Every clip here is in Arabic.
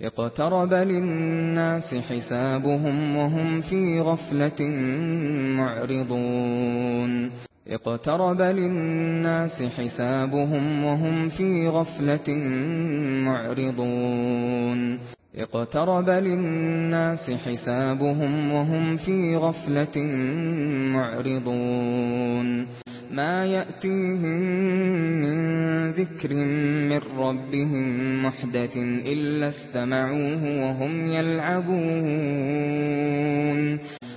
اقترب للناس حسابهم وهم في غفلة معرضون. اقترب للناس حسابهم وهم في غفلة معرضون. اقترب للناس حسابهم وهم في غفلة معرضون. ما يأتيهم من ذكر من ربهم محدث إلا استمعوه وهم يلعبون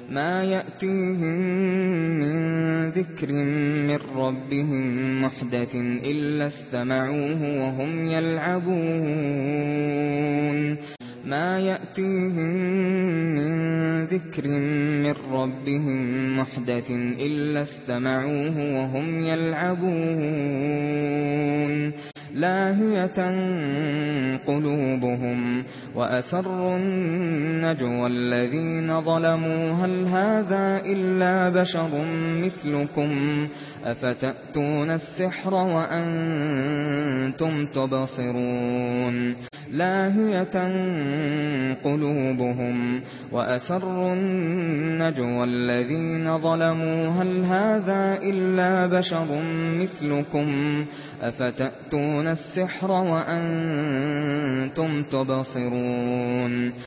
ما يأتيهم من ذكر من ربهم محدث إلا استمعوه وهم يلعبون ما يأتيهم من ذكر من ربهم محدث إلا استمعوه وهم يلعبون لاهية قلوبهم وأسر النجوى الذين ظلموا هل هذا إلا بشر مثلكم أفتأتون السحر وأنتم تبصرون لاهية قلوبهم وأسر النجوى الذين ظلموا هل هذا إلا بشر مثلكم أفتأتون السحر وأنتم تبصرون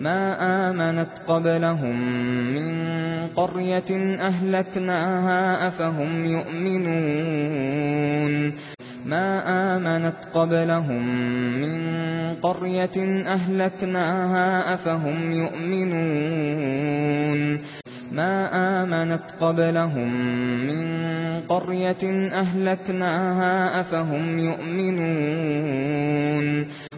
ما آمنت قبلهم من قرية أهلكناها أفهم يؤمنون. ما آمنت قبلهم من قرية أهلكناها أفهم يؤمنون. ما آمنت قبلهم من قرية أهلكناها أفهم يؤمنون.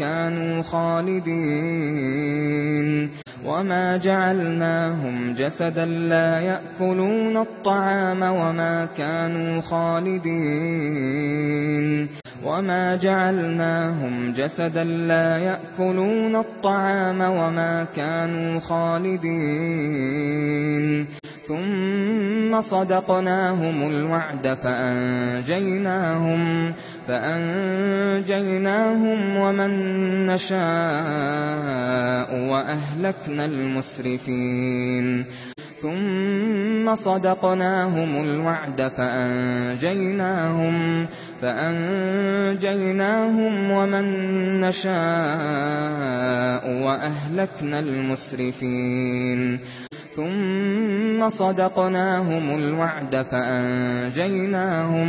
كانوا خالدين وما جعلناهم جسدا لا يأكلون الطعام وما كانوا خالدين وما جعلناهم جسدا لا يأكلون الطعام وما كانوا خالدين ثم صدقناهم الوعد فأنجيناهم فأنجيناهم ومن نشاء وأهلكنا المسرفين ثم صدقناهم الوعد فأنجيناهم فأنجيناهم ومن نشاء وأهلكنا المسرفين ثم صدقناهم الوعد فأنجيناهم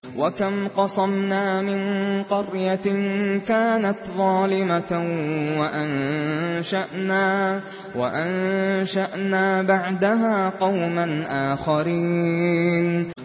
وَكَمْ قَصَمْنَا مِنْ قَرْيَةٍ كَانَتْ ظَالِمَةً وَأَنشَأْنَا وَأَنشَأْنَا بَعْدَهَا قَوْمًا آخَرِينَ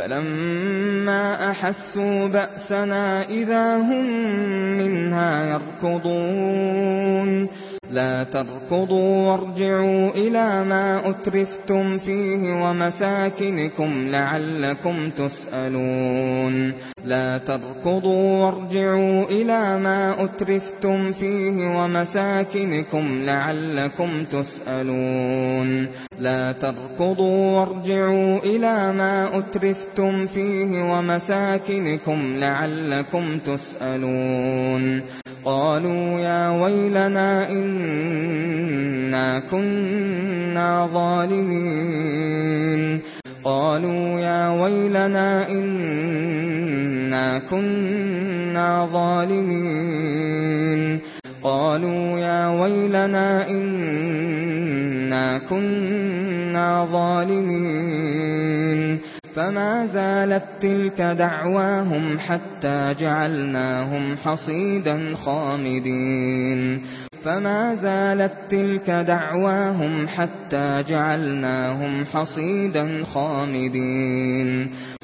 فَلَمَّا أَحَسُّوا بَأْسَنَا إِذَا هُمْ مِنْهَا يَرْكُضُونَ لا تركضوا وارجعوا إلى ما أترفتم فيه ومساكنكم لعلكم تسألون. لا تركضوا وارجعوا إلى ما أترفتم فيه ومساكنكم لعلكم تسألون. لا تركضوا وارجعوا إلى ما أترفتم فيه ومساكنكم لعلكم تسألون. قالوا يا ويلنا إنا كنا ظالمين. قالوا يا ويلنا إنا كنا ظالمين. قالوا يا ويلنا إنا كنا ظالمين. قالوا فما زالت تلك دعواهم حتى جعلناهم حصيدا خامدين. فما زالت تلك دعواهم حتى جعلناهم حصيدا خامدين.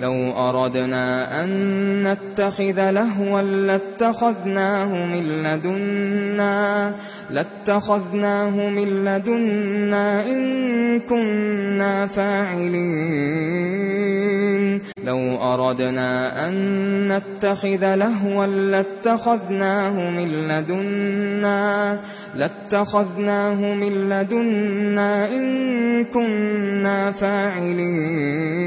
لو أردنا أن نتخذ لهوا لاتخذناه من لدنا لاتخذناه من لدنا إن كنا فاعلين. لو أردنا أن نتخذ لهوا لاتخذناه من لدنا لاتخذناه من لدنا إن كنا فاعلين.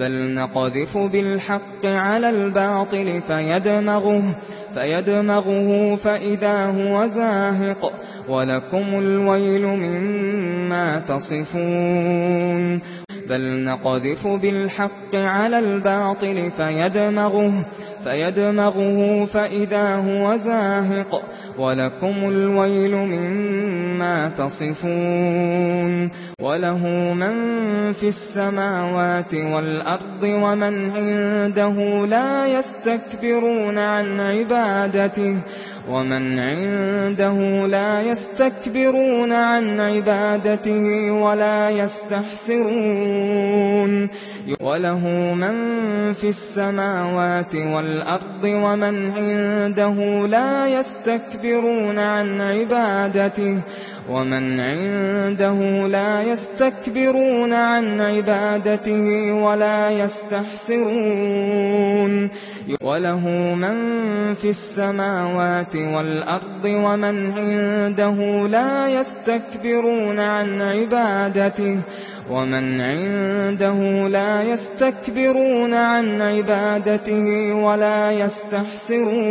بل نقذف بالحق على الباطل فيدمغه فيدمغه فإذا هو زاهق ولكم الويل مما تصفون بل نقذف بالحق على الباطل فيدمغه فيدمغه فإذا هو زاهق وَلَكُمُ الْوَيْلُ مِمَّا تَصِفُونَ وَلَهُ مَن فِي السَّمَاوَاتِ وَالْأَرْضِ وَمَن عِندَهُ لَا يَسْتَكْبِرُونَ عَن عِبَادَتِهِ ومن عنده لا يستكبرون عن عبادته ولا يستحسرون. وله من في السماوات والأرض ومن عنده لا يستكبرون عن عبادته ومن عنده لا يستكبرون عن عبادته ولا يستحسرون. وله من في السماوات والأرض ومن عنده لا يستكبرون عن عبادته ومن عنده لا يستكبرون عن عبادته ولا يستحسرون.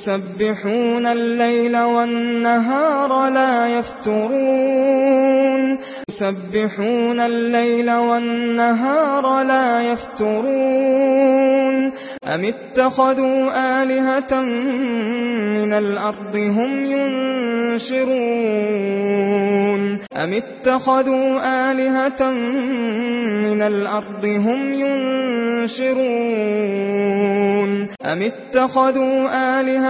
يسبحون الليل والنهار لا يفترون. يسبحون الليل والنهار لا يفترون. أم اتخذوا آلهة من الأرض هم ينشرون. أم اتخذوا آلهة من الأرض هم ينشرون. أم اتخذوا آلهة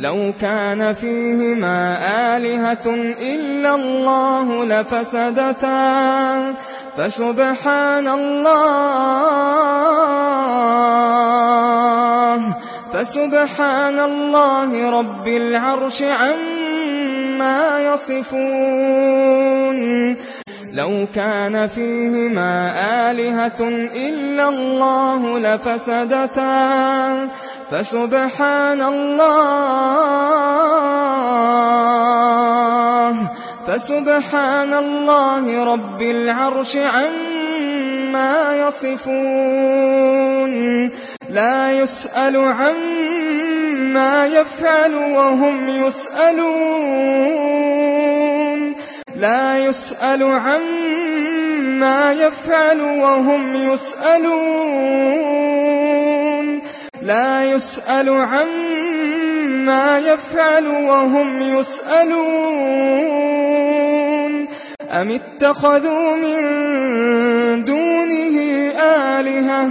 لو كان فيهما آلهة إلا الله لفسدتا. فسبحان الله. فسبحان الله رب العرش عما يصفون. لو كان فيهما آلهة إلا الله لفسدتا. فسبحان الله. فسبحان الله رب العرش عما يصفون. لا يسأل عما يفعل وهم يسألون. لا يسأل عما يفعل وهم يسألون. لا يسأل عما يفعل وهم يسألون. أم اتخذوا من دونه آلهة؟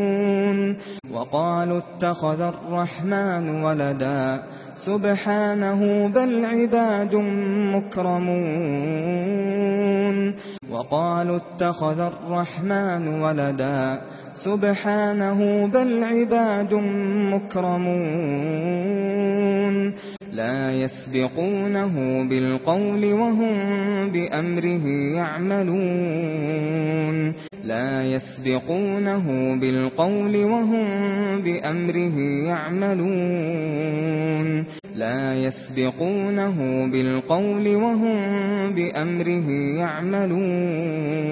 يعلمون وقالوا اتخذ الرحمن ولدا سبحانه بل عباد مكرمون وقالوا اتخذ الرحمن ولدا سبحانه بل عباد مكرمون لا يسبقونه بالقول وهم بأمره يعملون. لا يسبقونه بالقول وهم بأمره يعملون. لا يسبقونه بالقول وهم بأمره يعملون.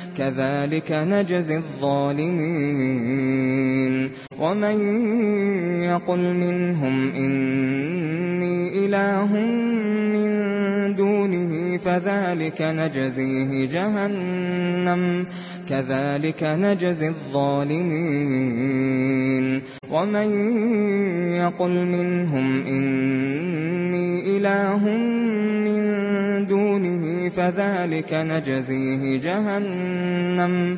كذلك نجزي الظالمين ومن يقل منهم إني إله من دونه فذلك نجزيه جهنم كذلك نجزي الظالمين ومن يقل منهم إني إله من دونه فذلك نجزيه جهنم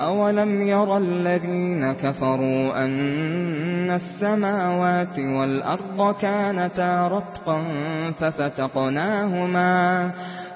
أَوَلَمْ يَرَ الَّذِينَ كَفَرُوا أَنَّ السَّمَاوَاتِ وَالْأَرْضَ كَانَتَا رَتْقًا فَفَتَقْنَاهُمَا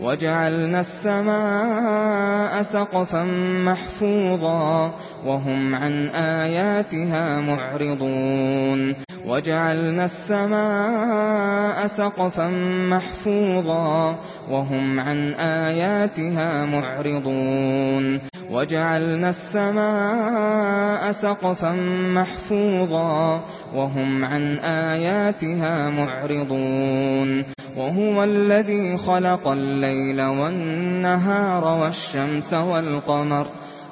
وَجَعَلْنَا السَّمَاءَ سَقْفًا مَّحْفُوظًا وهم عن آياتها معرضون. وجعلنا السماء سقفا محفوظا. وهم عن آياتها معرضون. وجعلنا السماء سقفا محفوظا. وهم عن آياتها معرضون. وهو الذي خلق الليل والنهار والشمس والقمر.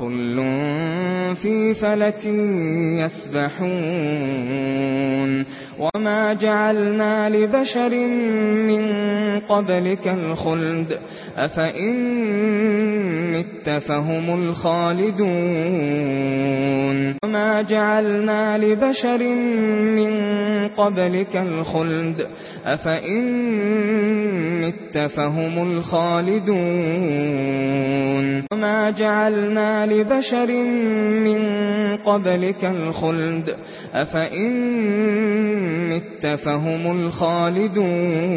كل في فلك يسبحون وما جعلنا لبشر من قبلك الخلد أفإن مت فهم الخالدون وما جعلنا لبشر من قبلك الخلد أفإن مت فهم الخالدون وما جعلنا لبشر من قبلك الخلد أفإن مت فهم الخالدون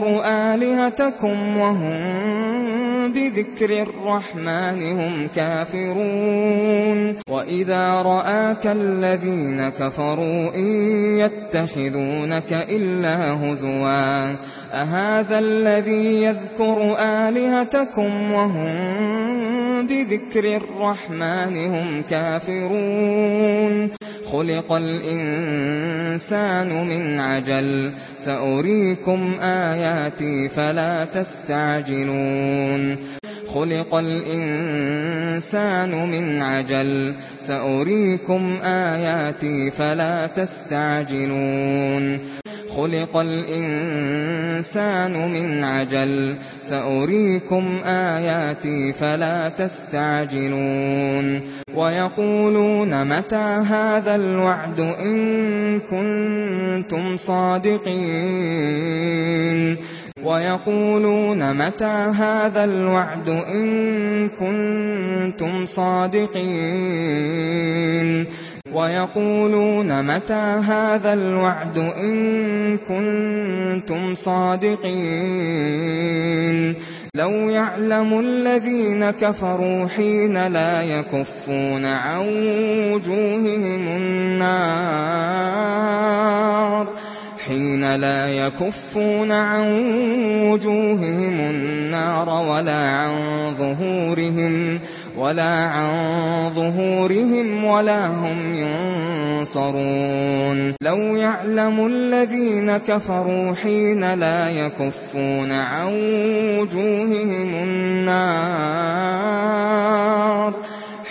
تذروا آلهتكم وهم بذكر الرحمن هم كافرون وإذا رآك الذين كفروا إن يتخذونك إلا هزوا أهذا الذي يذكر آلهتكم وهم بذكر الرحمن هم كافرون خلق الإنسان من عجل سأريكم آيات آيَاتِي فَلَا تَسْتَعْجِلُونَ خُلِقَ الْإِنسَانُ مِنْ عَجَلٍ سَأُرِيكُمْ آيَاتِي فَلَا تَسْتَعْجِلُونَ خُلِقَ الْإِنسَانُ مِنْ عَجَلٍ سَأُرِيكُمْ آيَاتِي فَلَا تَسْتَعْجِلُونَ وَيَقُولُونَ مَتَى هَذَا الْوَعْدُ إِن كُنتُمْ صَادِقِينَ وَيَقُولُونَ مَتَى هَذَا الْوَعْدُ إِن كُنتُمْ صَادِقِينَ وَيَقُولُونَ مَتَى هَذَا الْوَعْدُ إِن كُنتُمْ صَادِقِينَ لو يعلم الذين كفروا حين لا يكفون عن وجوههم النار حين لا يكفون عن وجوههم النار ولا عن ظهورهم النار ولا عن ظهورهم ولا هم ينصرون. لو يعلم الذين كفروا حين لا يكفون عن وجوههم النار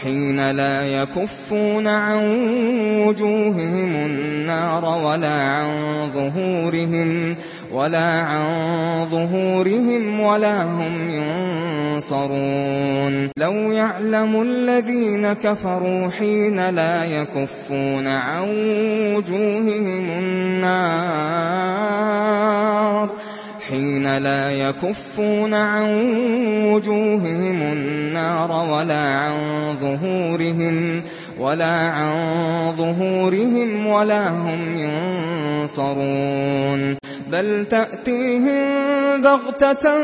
حين لا يكفون عن وجوههم النار ولا عن ظهورهم النار ولا عن ظهورهم ولا هم ينصرون. لو يعلم الذين كفروا حين لا يكفون عن وجوههم النار حين لا يكفون عن وجوههم النار ولا عن ظهورهم ولا عن ظهورهم ولا هم ينصرون. بل تأتيهم بغتة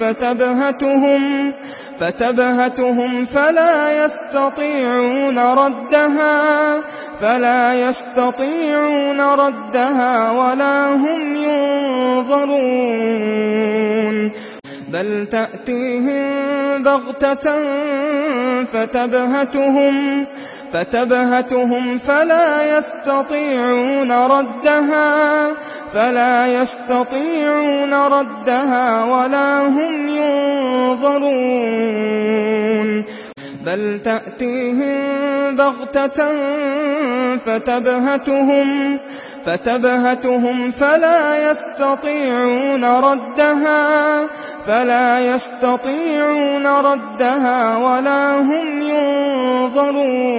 فتبهتهم فتبهتهم فلا يستطيعون ردها فلا يستطيعون ردها ولا هم ينظرون. بل تأتيهم بغتة فتبهتهم فتبهتهم فلا يستطيعون ردها فلا يستطيعون ردها ولا هم ينظرون. بل تأتيهم بغتة فتبهتهم فتبهتهم فلا يستطيعون ردها فلا يستطيعون ردها ولا هم ينظرون.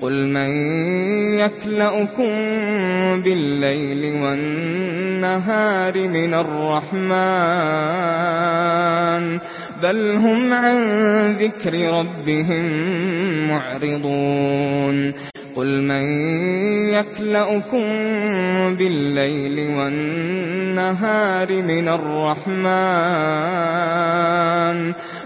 قل من يكلأكم بالليل والنهار من الرحمن بل هم عن ذكر ربهم معرضون قل من يكلأكم بالليل والنهار من الرحمن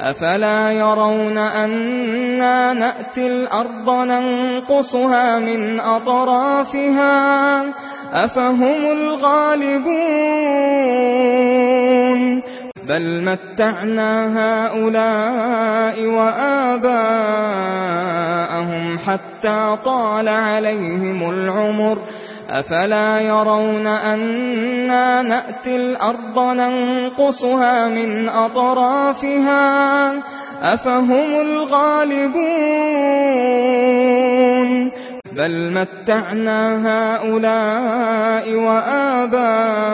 أفلا يرون أنا نأتي الأرض ننقصها من أطرافها أفهم الغالبون بل متعنا هؤلاء وآباءهم حتى طال عليهم العمر أفلا يرون أنا نأتي الأرض ننقصها من أطرافها أفهم الغالبون بل متعنا هؤلاء وآباءهم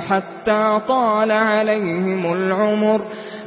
حتى طال عليهم العمر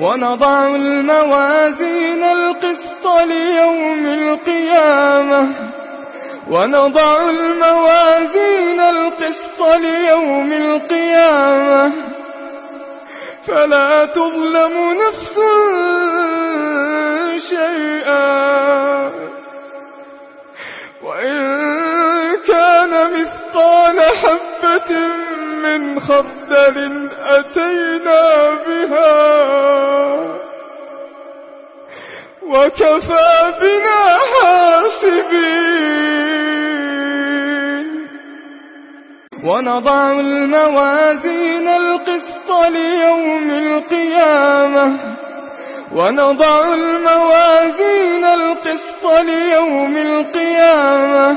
ونضع الموازين القسط ليوم القيامة. ونضع الموازين القسط ليوم القيامة. فلا تظلم نفس شيئا. وإن كان مثقال حبة من خردل أتينا بها وكفى بنا حاسبين. ونضع الموازين القسط ليوم القيامة. ونضع الموازين القسط ليوم القيامة.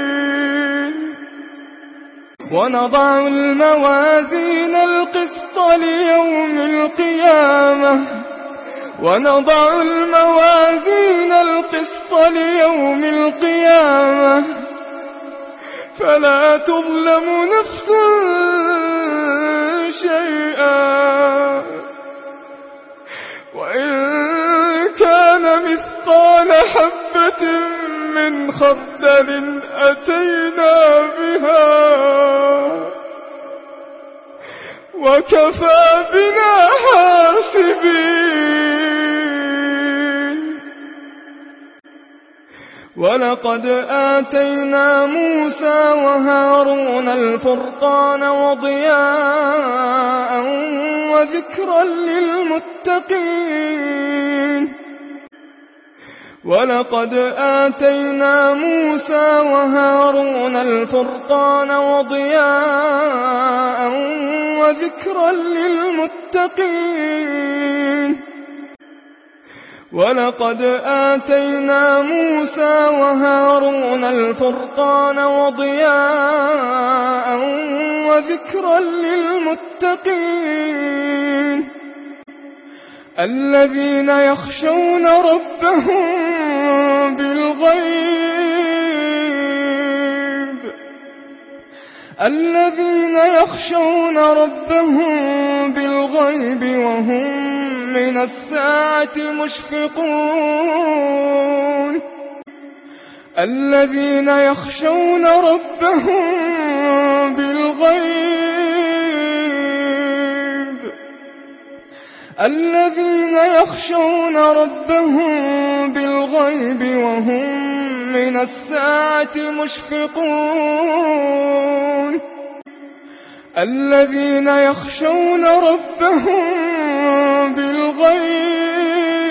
ونضع الموازين القسط ليوم القيامة. ونضع الموازين القسط ليوم القيامة. فلا تظلم نفس شيئا. وإن كان مثقال حبة من خردل أتينا بها وكفى بنا حاسبين ولقد آتينا موسى وهارون الفرقان وضياء وذكرا للمتقين ولقد آتينا موسى وهارون الفرقان وضياء وذكرا للمتقين. ولقد آتينا موسى وهارون الفرقان وضياء وذكرا للمتقين. الذين يخشون ربهم بالغيب. الذين يخشون ربهم بالغيب وهم من الساعة مشفقون. الذين يخشون ربهم بالغيب الذين يخشون ربهم بالغيب وهم من الساعة مشفقون الذين يخشون ربهم بالغيب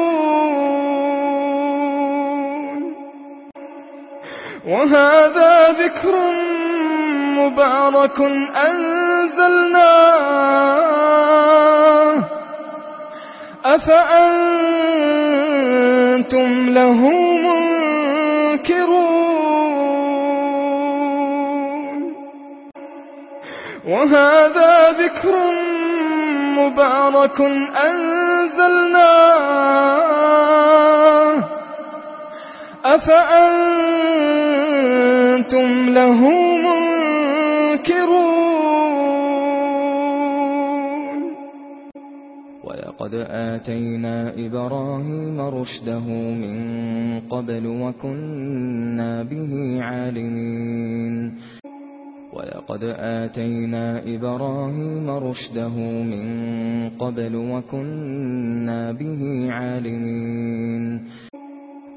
وهذا ذكر مبارك أنزلناه. أفأنتم له منكرون؟ وهذا ذكر مبارك أنزلناه. أفأنتم له منكرون؟ وَلَقَدْ آتَيْنَا إِبْرَاهِيمَ رُشْدَهُ مِنْ قَبْلُ وَكُنَّا بِهِ عَالِمِينَ. وَلَقَدْ آتَيْنَا إِبْرَاهِيمَ رُشْدَهُ مِنْ قَبْلُ وَكُنَّا بِهِ عَالِمِينَ.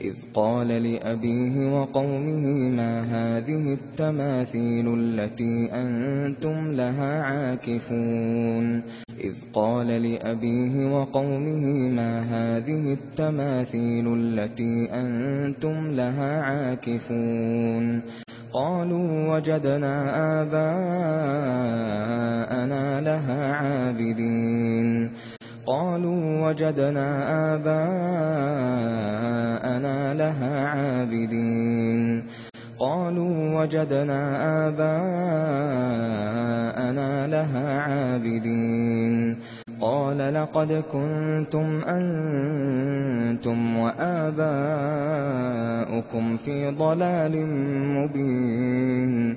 إذ قال لأبيه وقومه ما هذه التماثيل التي أنتم لها عاكفون؟ إذ قال لأبيه وقومه ما هذه التماثيل التي أنتم لها عاكفون؟ قالوا وجدنا آباءنا لها عابدين. قالوا وجدنا آباءنا لها عابدين. قالوا وجدنا آباءنا لها عابدين. قال لقد كنتم أنتم وآباؤكم في ضلال مبين.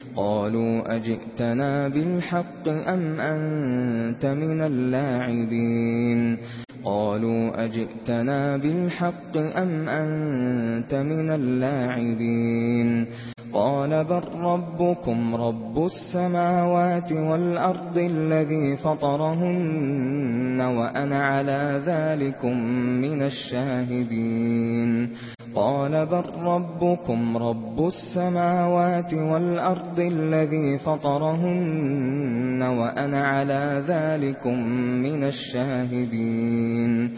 قالوا أجئتنا بالحق أم أنت من اللاعبين قالوا أجئتنا بالحق أم أنت من اللاعبين قال بل ربكم رب السماوات والأرض الذي فطرهن وأنا على ذلك من الشاهدين. قال بل ربكم رب السماوات والأرض الذي فطرهن وأنا على ذلك من الشاهدين.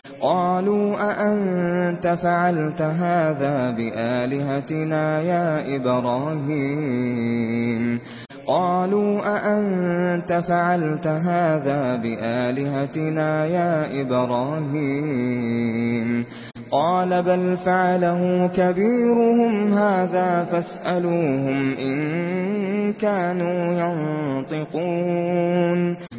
قالوا أأنت فعلت هذا بآلهتنا يا إبراهيم؟ قالوا أأنت فعلت هذا بآلهتنا يا إبراهيم؟ قال بل فعله كبيرهم هذا فاسألوهم إن كانوا ينطقون.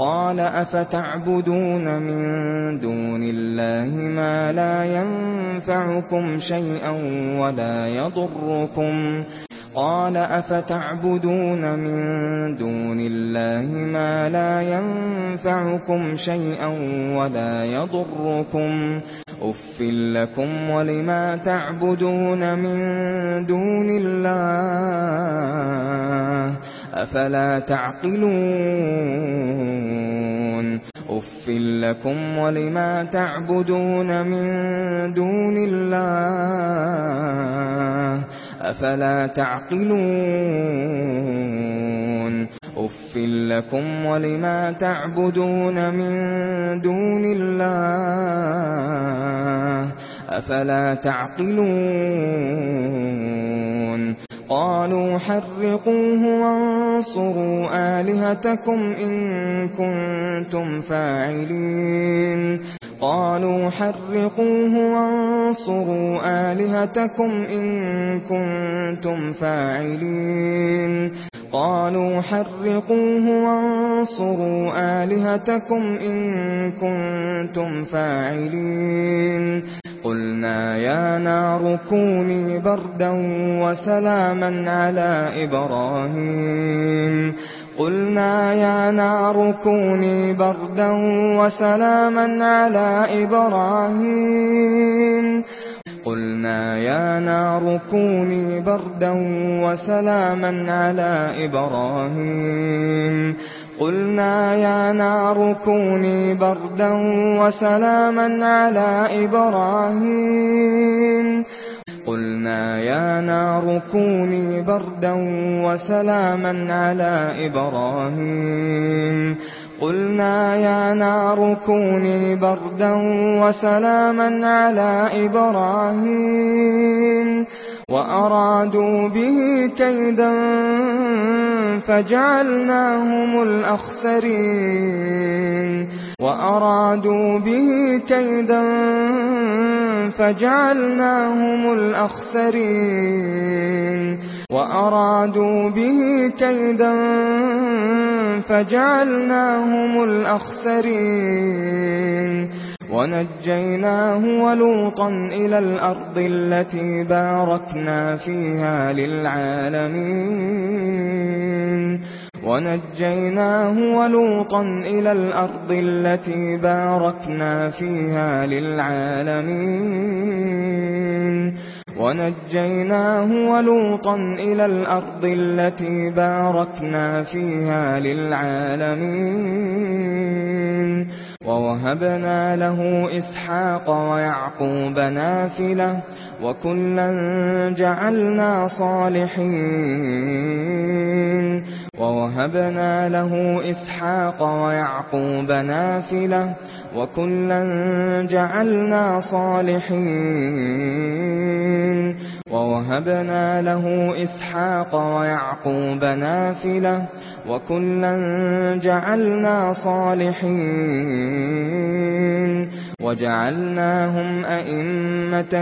قال أفتعبدون من دون الله ما لا ينفعكم شيئا ولا يضركم قال أفتعبدون من دون الله ما لا ينفعكم شيئا ولا يضركم أف لكم ولما تعبدون من دون الله أفلا تعقلون اف لكم ولما تعبدون من دون الله أفلا تعقلون اف لكم ولما تعبدون من دون الله أفلا تعقلون؟ قالوا حرقوه وانصروا آلهتكم إن كنتم فاعلين. قالوا حرقوه وانصروا آلهتكم إن كنتم فاعلين. قالوا حرقوه وانصروا آلهتكم إن كنتم فاعلين. قلنا يا نار كوني بردا وسلاما على إبراهيم. قلنا يا نار كوني بردا وسلاما على إبراهيم. قلنا يا نار كوني بردا وسلاما على إبراهيم. قلنا يا نار كوني بردا وسلاما على إبراهيم. قلنا يا نار كوني بردا وسلاما على إبراهيم. قلنا يا نار كوني بردا وسلاما على إبراهيم. وأرادوا به كيدا فجعلناهم الأخسرين. وأرادوا به كيدا فجعلناهم الأخسرين. وأرادوا به كيدا فجعلناهم الأخسرين. ونجيناه ولوطا إلى الأرض التي باركنا فيها للعالمين. ونجيناه ولوطا إلى الأرض التي باركنا فيها للعالمين. ونجيناه ولوطا إلى الأرض التي باركنا فيها للعالمين. وَوَهَبْنَا لَهُ إِسْحَاقَ وَيَعْقُوبَ نَافِلَةً وَكُلًّا جَعَلْنَا صَالِحِينَ وَوَهَبْنَا لَهُ إِسْحَاقَ وَيَعْقُوبَ نَافِلَةً وَكُلًّا جَعَلْنَا صَالِحِينَ وَوَهَبْنَا لَهُ إِسْحَاقَ وَيَعْقُوبَ نَافِلَةً وَكُلًّا جَعَلْنَا صَالِحِينَ وَجَعَلْنَاهُمْ أَئِمَّةً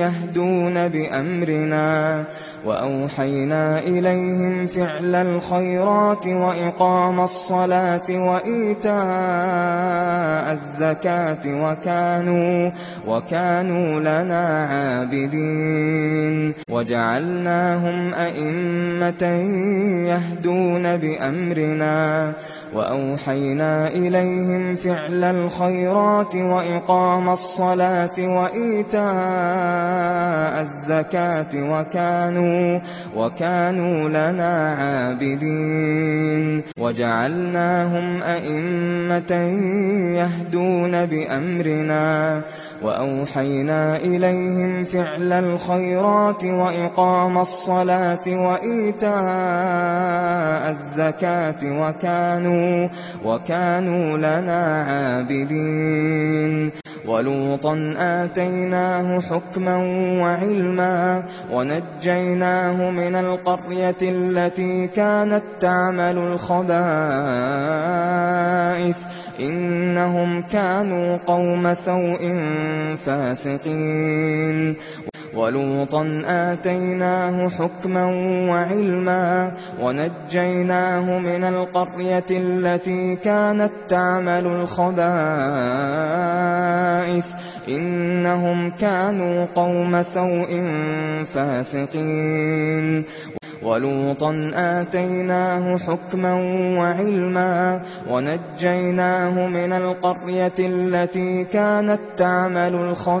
يَهْدُونَ بِأَمْرِنَا وأوحينا إليهم فعل الخيرات وإقام الصلاة وإيتاء الزكاة وكانوا وكانوا لنا عابدين وجعلناهم أئمة يهدون بأمرنا وأوحينا إليهم فعل الخيرات وإقام الصلاة وإيتاء الزكاة وكانوا وكانوا لنا عابدين وجعلناهم أئمة يهدون بأمرنا وأوحينا إليهم فعل الخيرات وإقام الصلاة وإيتاء الزكاة وكانوا, وكانوا لنا عابدين ولوطا آتيناه حكما وعلما ونجيناه من القرية التي كانت تعمل الخبائث إنهم كانوا قوم سوء فاسقين. ولوطا آتيناه حكما وعلما ونجيناه من القرية التي كانت تعمل الخبائث إنهم كانوا قوم سوء فاسقين. ولوطا آتيناه حكما وعلما ونجيناه من القرية التي كانت تعمل الخبائث.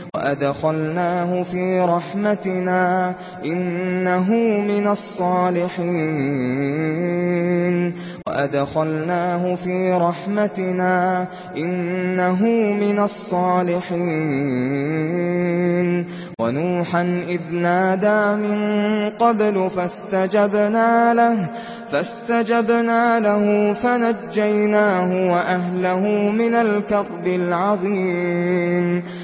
وأدخلناه في رحمتنا إنه من الصالحين وأدخلناه في رحمتنا إنه من الصالحين ونوحا إذ نادى من قبل فاستجبنا له فاستجبنا له فنجيناه وأهله من الكرب العظيم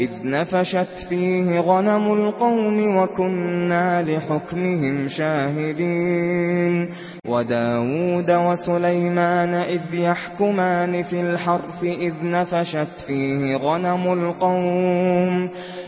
إذ نفشت فيه غنم القوم وكنا لحكمهم شاهدين وداود وسليمان إذ يحكمان في الحرف إذ نفشت فيه غنم القوم وكنا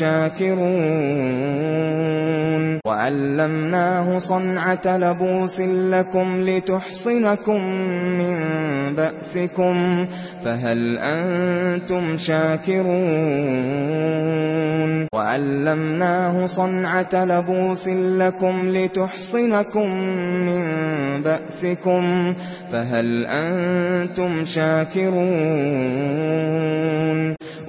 شاكرون. وعلمناه صنعة لبوس لكم لتحصنكم من بأسكم فهل أنتم شاكرون. وعلمناه صنعة لبوس لكم لتحصنكم من بأسكم فهل أنتم شاكرون.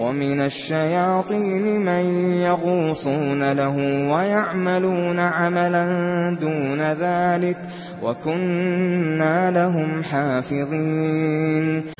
وَمِنَ الشَّيَاطِينِ مَن يَغُوصُونَ لَهُ وَيَعْمَلُونَ عَمَلًا دُونَ ذَلِكَ وَكُنَّا لَهُمْ حَافِظِينَ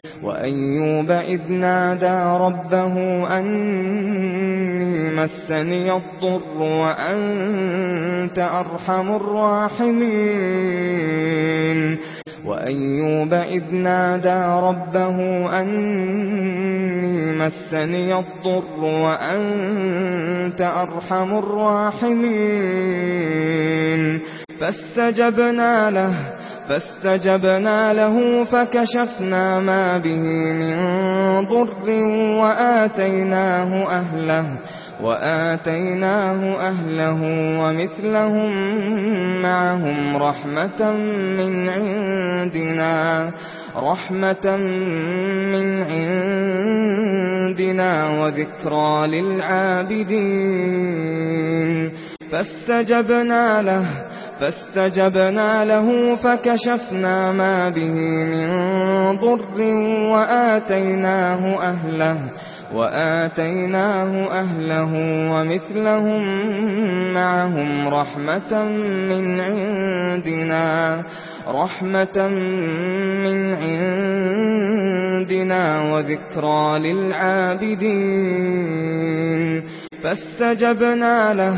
وَأَيُّوبَ إِذْ نَادَى رَبَّهُ أَنِّي مَسَّنِيَ الضُّرُّ وَأَنْتَ أَرْحَمُ الرَّاحِمِينَ وَأَيُّوبَ إِذْ نَادَى رَبَّهُ أَنِّي مَسَّنِيَ الضُّرُّ وَأَنْتَ أَرْحَمُ الرَّاحِمِينَ فَاسْتَجَبْنَا لَهُ فاستجبنا له فكشفنا ما به من ضر وآتيناه أهله وآتيناه أهله ومثلهم معهم رحمة من عندنا رحمة من عندنا وذكرى للعابدين فاستجبنا له فاستجبنا له فكشفنا ما به من ضر وآتيناه أهله وآتيناه أهله ومثلهم معهم رحمة من عندنا رحمة من عندنا وذكرى للعابدين فاستجبنا له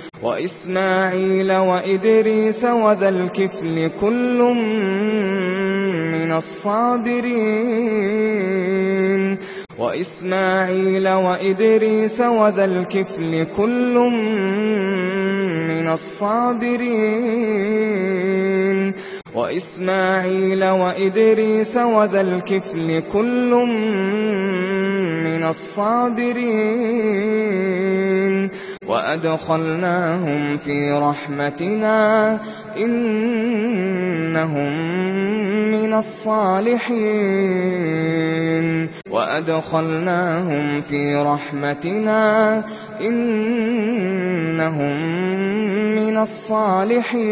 وإسماعيل وإدريس وذا الكفل كل من الصابرين. وإسماعيل وإدريس وذا الكفل كل من الصابرين. وإسماعيل وإدريس وذا الكفل كل من الصابرين. وَأَدْخَلْنَاهُمْ فِي رَحْمَتِنَا إِنَّهُمْ مِنَ الصَّالِحِينَ وَأَدْخَلْنَاهُمْ فِي رَحْمَتِنَا إِنَّهُمْ مِنَ الصَّالِحِينَ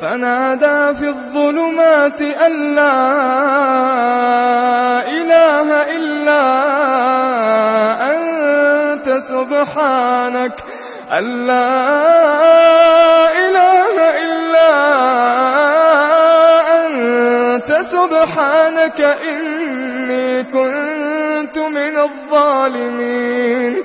فنادى في الظلمات أن لا إله إلا أنت سبحانك. أن لا إله إلا أنت سبحانك. إني كنت من الظالمين.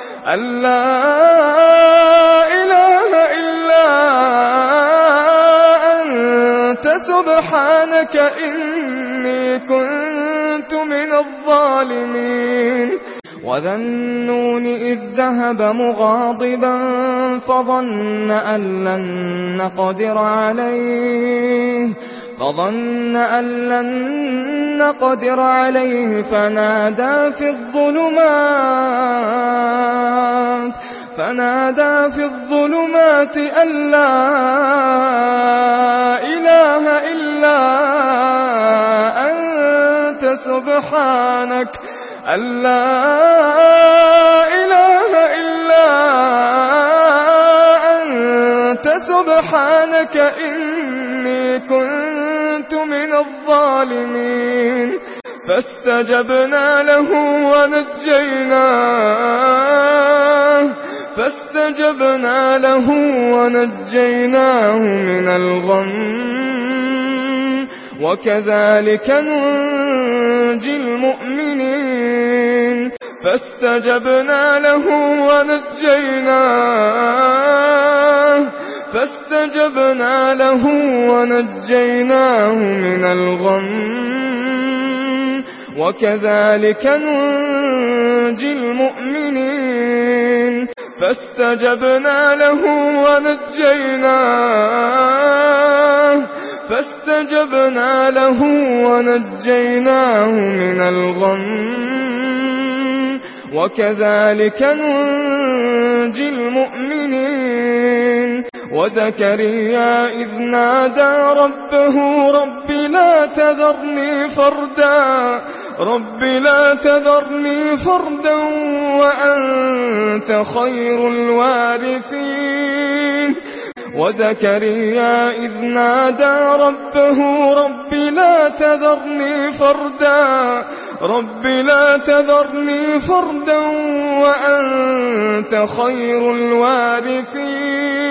ألا إله إلا أنت سبحانك إني كنت من الظالمين. وذنون إذ ذهب مغاضبا فظن أن لن نقدر عليه. فظن أن لن نقدر عليه فنادى في الظلمات فنادى في الظلمات أن لا إله إلا أنت سبحانك أن لا إله إلا أنت سبحانك إن الظالمين. فاستجبنا له ونجيناه. فاستجبنا له ونجيناه من الغم. وكذلك ننجي المؤمنين. فاستجبنا له ونجيناه. فاستجبنا له ونجيناه من الغم. وكذلك ننجي المؤمنين. فاستجبنا له ونجيناه. فاستجبنا له ونجيناه من الغم. وكذلك ننجي المؤمنين. وزكريا إذ نادى ربه رب لا تذرني فردا رب لا تذرني فردا وأنت خير الوارثين. وزكريا إذ نادى ربه رب لا تذرني فردا رب لا تذرني فردا وأنت خير الوارثين.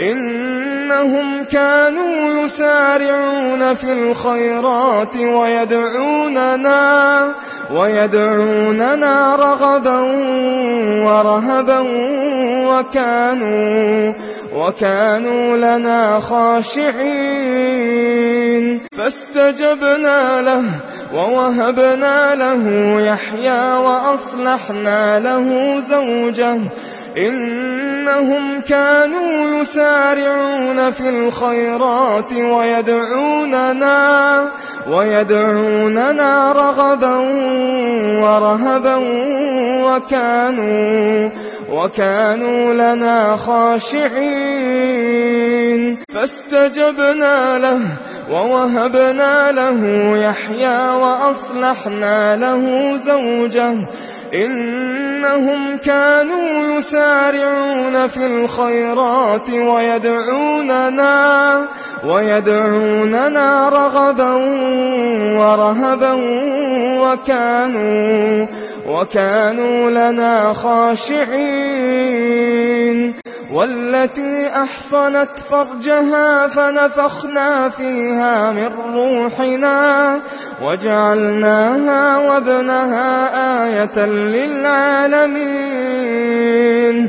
إنهم كانوا يسارعون في الخيرات ويدعوننا ويدعوننا رغبا ورهبا وكانوا وكانوا لنا خاشعين. فاستجبنا له ووهبنا له يحيى وأصلحنا له زوجه إنهم كانوا يسارعون في الخيرات ويدعوننا ويدعوننا رغبا ورهبا وكانوا وكانوا لنا خاشعين. فاستجبنا له ووهبنا له يحيى وأصلحنا له زوجه. إنهم كانوا يسارعون في الخيرات ويدعوننا ويدعوننا رغبا ورهبا وكانوا وكانوا لنا خاشعين والتي أحصنت فرجها فنفخنا فيها من روحنا وجعلناها وابنها آية للعالمين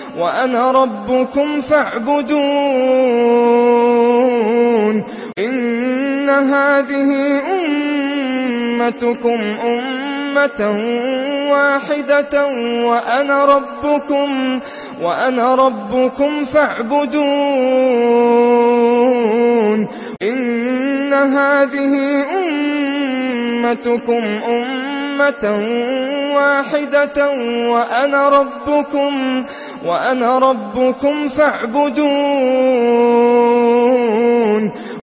وأنا ربكم فاعبدون. إن هذه أمتكم أمة واحدة وأنا ربكم وأنا ربكم فاعبدون. إن هذه أمتكم أمة واحدة وأنا ربكم فاعبدون وأنا ربكم فاعبدون.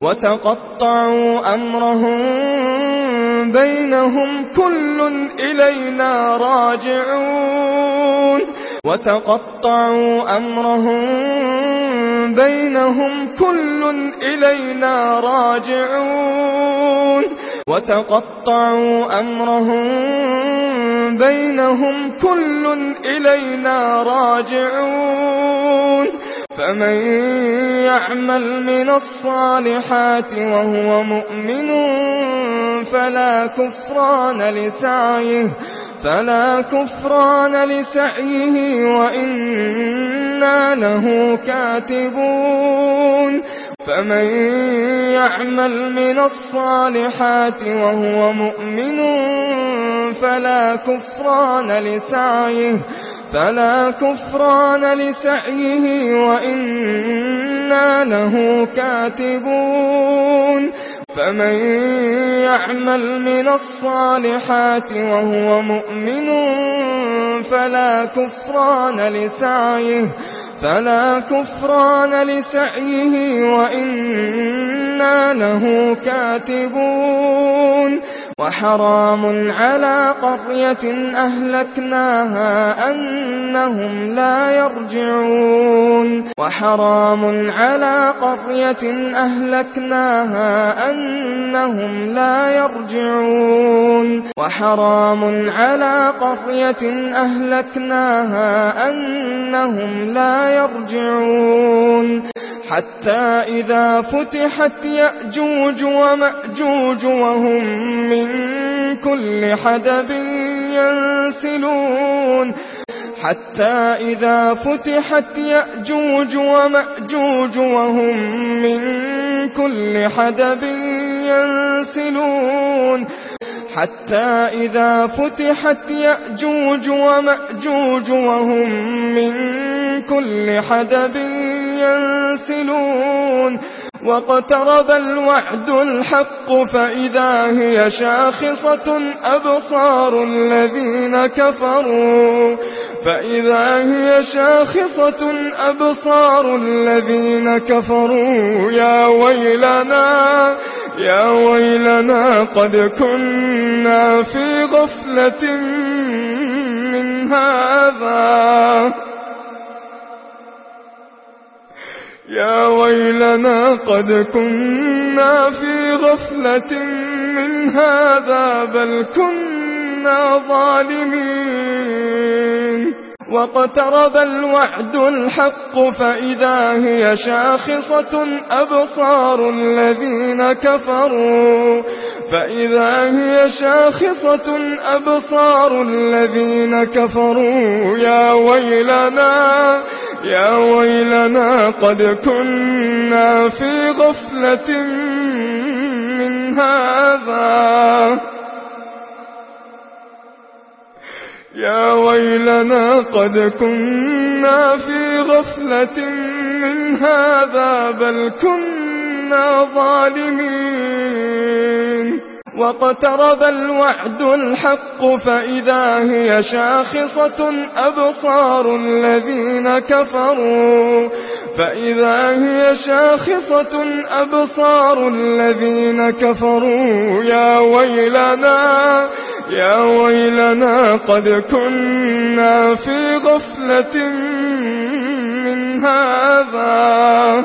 وتقطعوا أمرهم بينهم. كل إلينا راجعون. وتقطعوا أمرهم بينهم كل إلينا راجعون وتقطعوا أمرهم بينهم كل إلينا راجعون فمن يعمل من الصالحات وهو مؤمن فلا كفران لسعيه فلا كفران لسعيه وإنا له كاتبون فمن يعمل من الصالحات وهو مؤمن فلا كفران لسعيه فلا كفران لسعيه وإنا له كاتبون فمن يعمل من الصالحات وهو مؤمن فلا كفران لسعيه فلا كفران لسعيه وإنا له كاتبون. وحرام على قرية أهلكناها أنهم لا يرجعون. وحرام على قرية أهلكناها أنهم لا يرجعون. وحرام على قرية أهلكناها أنهم لا يرجعون. حتى إذا فتحت يأجوج ومأجوج وهم من من كل حدب ينسلون. حتى إذا فتحت يأجوج ومأجوج وهم من كل حدب ينسلون. حتى إذا فتحت يأجوج ومأجوج وهم من كل حدب ينسلون. واقترب الوعد الحق فإذا هي شاخصة أبصار الذين كفروا فإذا هي شاخصة أبصار الذين كفروا يا ويلنا يا ويلنا قد كنا في غفلة من هذا يا ويلنا قد كنا في غفلة من هذا بل كنا ظالمين. واقترب الوعد الحق فإذا هي شاخصة أبصار الذين كفروا فإذا هي شاخصة أبصار الذين كفروا يا ويلنا يا ويلنا قد كنا في غفلة من هذا يا ويلنا قد كنا في غفلة من هذا بل كنا ظالمين. واقترب الوعد الحق فإذا هي شاخصة أبصار الذين كفروا فإذا هي شاخصة أبصار الذين كفروا يا ويلنا يا ويلنا قد كنا في غفلة من هذا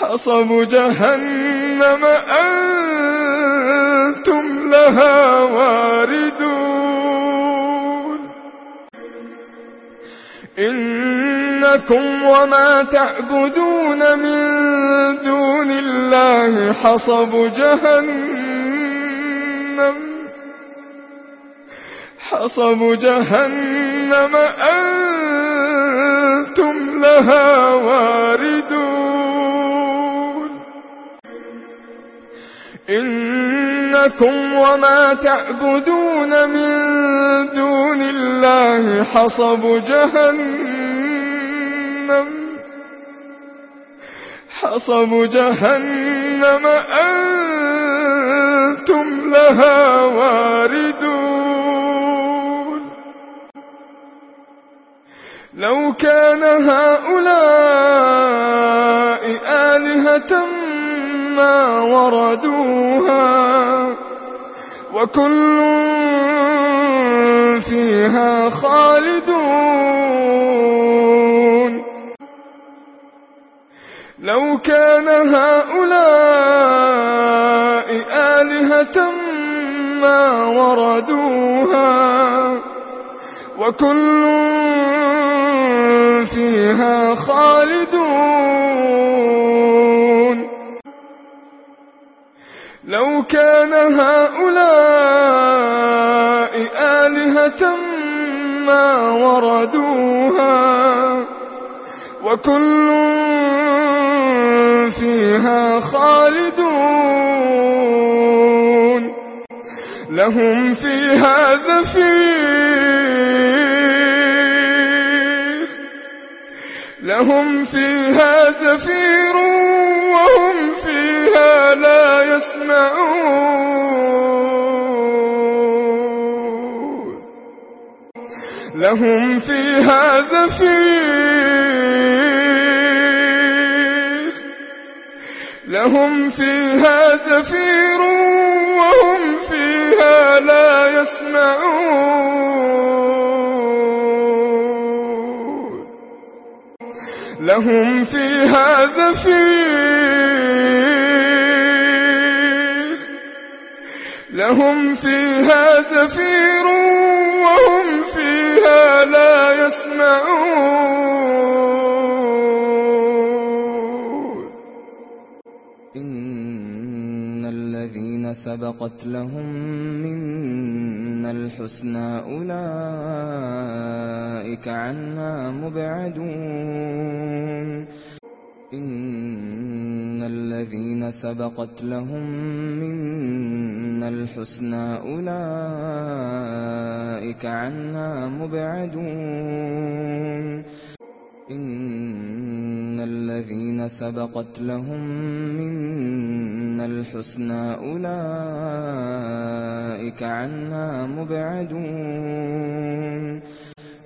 حصب جهنم أنتم لها واردون. إنكم وما تعبدون من دون الله حصب جهنم. حصب جهنم أنتم لها واردون. إنكم وما تعبدون من دون الله حصب جهنم حصب جهنم أنتم لها واردون. لو كان هؤلاء آلهة وردوها وكل فيها خالدون لو كان هؤلاء آلهة ما وردوها وكل فيها خالدون لو كان هؤلاء آلهة ما وردوها وكل فيها خالدون لهم فيها زفير لهم فيها زفير وهم فيها لا يسرون يسمعون لهم فيها زفير. لهم فيها زفير وهم فيها لا يسمعون. لهم فيها زفير لهم فيها زفير وهم فيها لا يسمعون إن الذين سبقت لهم منا الحسنى أولئك عنا مبعدون إن الذين سبقت لهم منا الحسنى أولئك عنا مبعدون إن الذين سبقت لهم منا الحسنى أولئك عنا مبعدون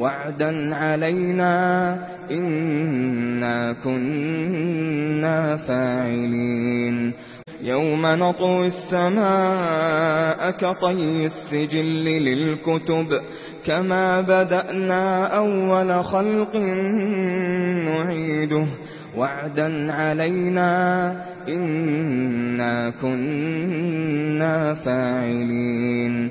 وعدا علينا إنا كنا فاعلين. يوم نطوي السماء كطي السجل للكتب كما بدأنا أول خلق نعيده. وعدا علينا إنا كنا فاعلين.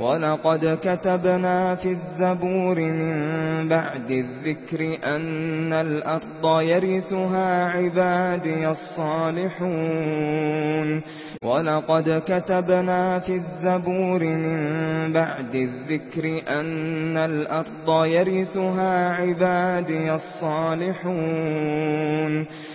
وَلَقَدْ كَتَبْنَا فِي الزَّبُورِ مِنْ بَعْدِ الذِّكْرِ أَنَّ الْأَرْضَ يَرِثُهَا عِبَادِيَ الصَّالِحُونَ وَلَقَدْ كَتَبْنَا فِي الزَّبُورِ مِنْ بَعْدِ الذِّكْرِ أَنَّ الْأَرْضَ يَرِثُهَا عِبَادِيَ الصَّالِحُونَ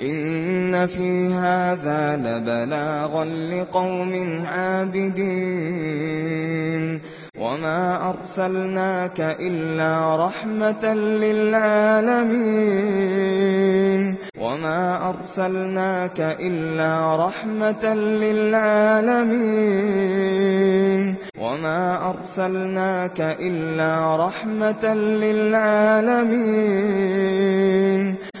إن في هذا لبلاغا لقوم عابدين وما أرسلناك إلا رحمة للعالمين وما أرسلناك إلا رحمة للعالمين وما أرسلناك إلا رحمة للعالمين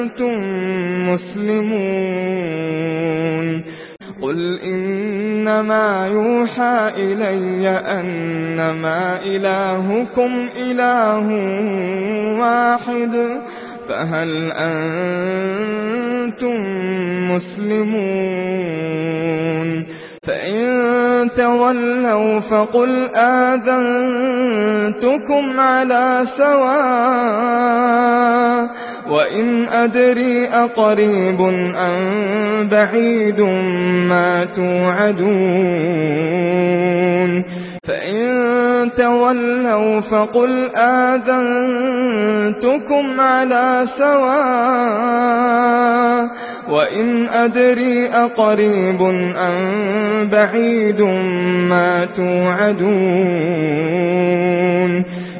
أنتم مسلمون. قل إنما يوحى إلي أنما إلهكم إله واحد. فهل أنتم مسلمون؟ فَإِن تَوَلَّوْا فَقُلْ آذَنتُكُمْ عَلَى سَوَاءٍ. وَإِنْ أَدْرِي أَقَرِيبٌ أَمْ بَعِيدٌ مَا تُوعَدُونَ فَإِنْ تَوَلَّوْا فَقُلْ آذَنْتُكُمْ عَلَى سَوَاءٍ وَإِنْ أَدْرِي أَقَرِيبٌ أَمْ بَعِيدٌ مَا تُوعَدُونَ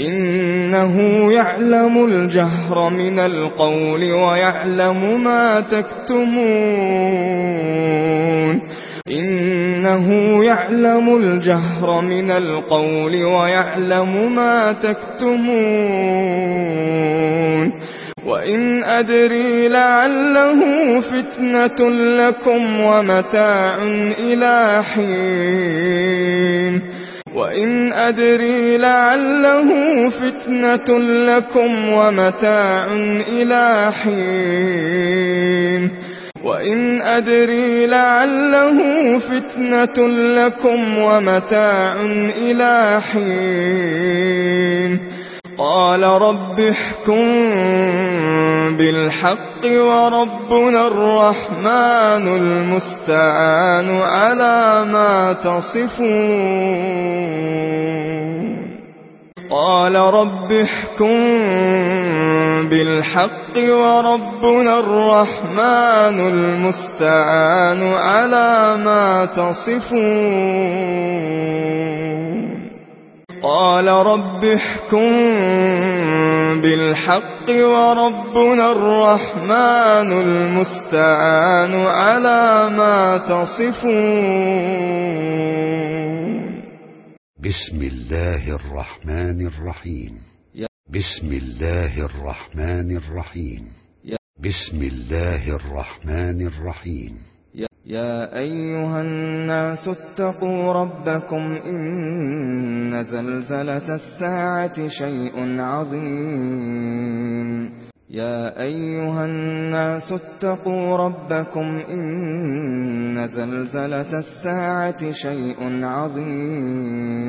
إنه يعلم الجهر من القول ويعلم ما تكتمون. إنه يعلم الجهر من القول ويعلم ما تكتمون. وَإِنْ أَدْرِي لَعَلَّهُ فِتْنَةٌ لَكُمْ وَمَتَاعٌ إِلَى حِينٍ. وَإِنْ أَدْرِي لَعَلَّهُ فِتْنَةٌ لَكُمْ وَمَتَاعٌ إِلَى حِينٍ وَإِنْ أَدْرِي لَعَلَّهُ فِتْنَةٌ لَكُمْ وَمَتَاعٌ إِلَى حِينٍ قال رب احكم بالحق وربنا الرحمن المستعان على ما تصفون. قال رب احكم بالحق وربنا الرحمن المستعان على ما تصفون. قال رب احكم بالحق وربنا الرحمن المستعان على ما تصفون. بسم الله الرحمن الرحيم. بسم الله الرحمن الرحيم. بسم الله الرحمن الرحيم. يا أيها الناس اتقوا ربكم إن زلزلة الساعة شيء عظيم. يا أيها الناس اتقوا ربكم إن زلزلة الساعة شيء عظيم.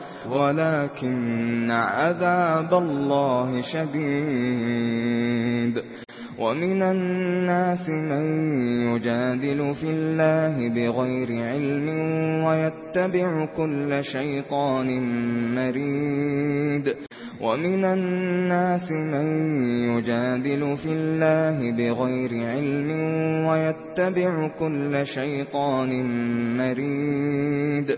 ولكن عذاب الله شديد. ومن الناس من يجادل في الله بغير علم ويتبع كل شيطان مريد. ومن الناس من يجادل في الله بغير علم ويتبع كل شيطان مريد.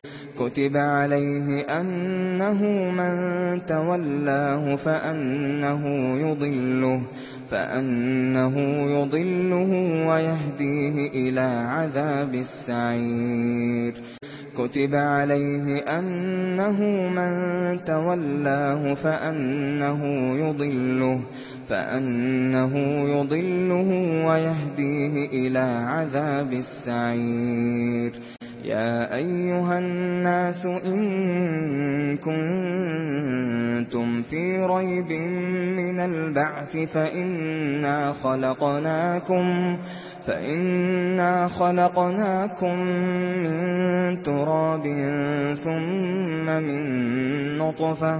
كُتِبَ عَلَيْهِ أَنَّهُ مَن تَوَلَّاهُ فَإِنَّهُ يُضِلُّهُ فَإِنَّهُ يُضِلُّهُ وَيَهْدِيهِ إِلَى عَذَابِ السَّعِيرِ. كُتِبَ عَلَيْهِ أَنَّهُ مَن تَوَلَّاهُ فَإِنَّهُ يُضِلُّهُ فأنه يضله ويهديه إلى عذاب السعير يا أيها الناس إن كنتم في ريب من البعث فإنا خلقناكم فَإِنَّا خَلَقْنَاكُم مِّن تُرَابٍ ثُمَّ مِن نُّطْفَةٍ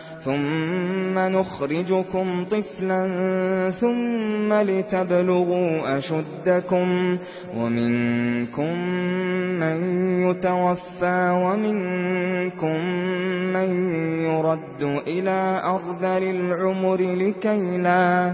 ثُمَّ نُخْرِجُكُمْ طِفْلًا ثُمَّ لِتَبْلُغُوا أَشُدَّكُمْ وَمِنكُم مَّن يُتَوَفَّى وَمِنكُم مَّن يُرَدُّ إِلَى أَرْذَلِ الْعُمُرِ لِكَي لَا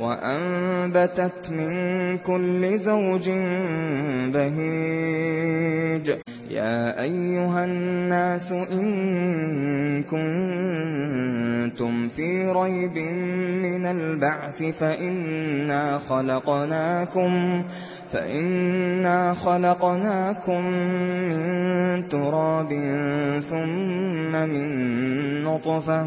وأنبتت من كل زوج بهيج. يا أيها الناس إن كنتم في ريب من البعث فإنا خلقناكم فَإِنَّا خَلَقْنَاكُمْ مِنْ تُرَابٍ ثُمَّ مِنْ نُطْفَةٍ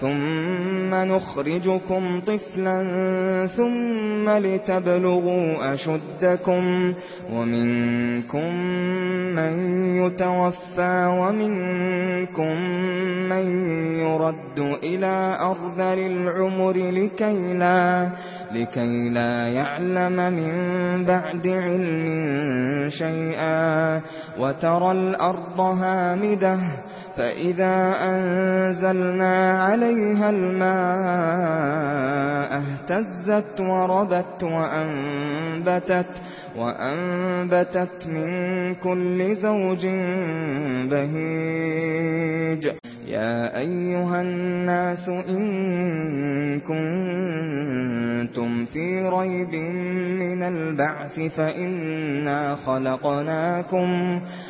ثُمَّ نُخْرِجُكُمْ طِفْلًا ثُمَّ لِتَبْلُغُوا أَشُدَّكُمْ وَمِنكُم مَّن يُتَوَفَّى وَمِنكُم مَّن يُرَدُّ إِلَى أَرْذَلِ الْعُمُرِ لِكَي لَا لِكَي لَا يَعْلَمَ مِن بَعْدِ عِلْمٍ شَيْئًا وَتَرَى الْأَرْضَ هَامِدَةً فَإِذَا أَنزَلْنَا عَلَيْهَا الْمَاءَ اهْتَزَّتْ وَرَبَتْ وَأَنبَتَتْ وَأَنبَتَتْ مِن كُلِّ زَوْجٍ بَهِيجٍ يَا أَيُّهَا النَّاسُ إِن كُنتُمْ فِي رَيْبٍ مِّنَ الْبَعْثِ فَإِنَّا خَلَقْنَاكُمْ مِن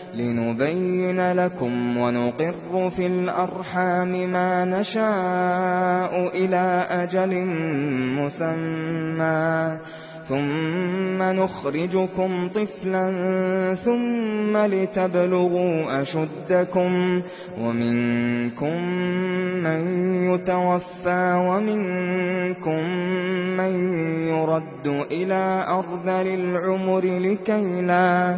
لنبين لكم ونقر في الأرحام ما نشاء إلى أجل مسمى ثم نخرجكم طفلا ثم لتبلغوا أشدكم ومنكم من يتوفى ومنكم من يرد إلى أَرْذَلِ الْعُمُرِ لكي لا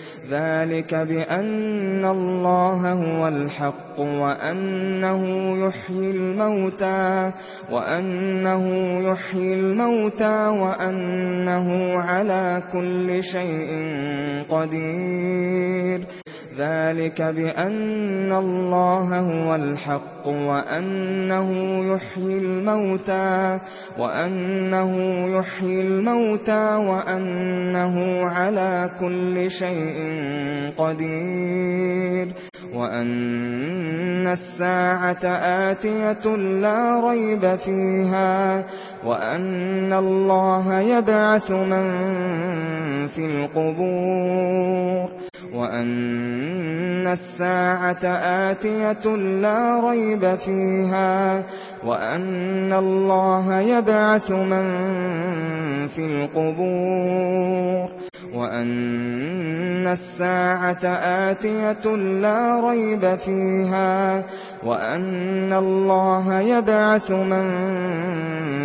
ذلك بأن الله هو الحق وأنه يحيي الموتى وأنه يحيي الموتى وأنه على كل شيء قدير. ذلك بأن الله هو الحق وأنه يحيي الموتى وأنه يحيي الموتى وأنه على كل شيء قدير وأن الساعة آتية لا ريب فيها وأن الله يبعث من في القبور وأن الساعة آتية لا ريب فيها وَأَنَّ اللَّهَ يَبْعَثُ مَن فِي الْقُبُورِ وَأَنَّ السَّاعَةَ آتِيَةٌ لَّا رَيْبَ فِيهَا وَأَنَّ اللَّهَ يَبْعَثُ مَن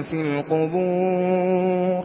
فِي الْقُبُورِ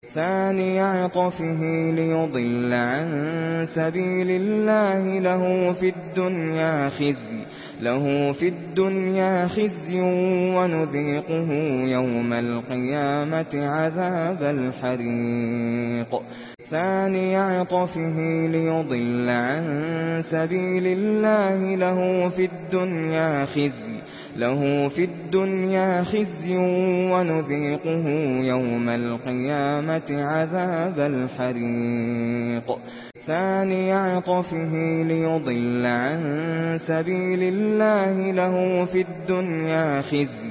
ثاني عطفه ليضل عن سبيل الله له في الدنيا خزي له في الدنيا خزي ونذيقه يوم القيامة عذاب الحريق. ثاني عطفه ليضل عن سبيل الله له في الدنيا خزي له في الدنيا خزي ونذيقه يوم القيامة عذاب الحريق. ثاني عطفه ليضل عن سبيل الله له في الدنيا خزي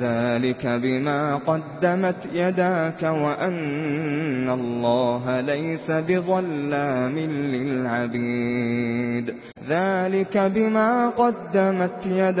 ذلك بما قدمت يداك وأن الله ليس بظلام للعبيد. ذلك بما قدمت يداك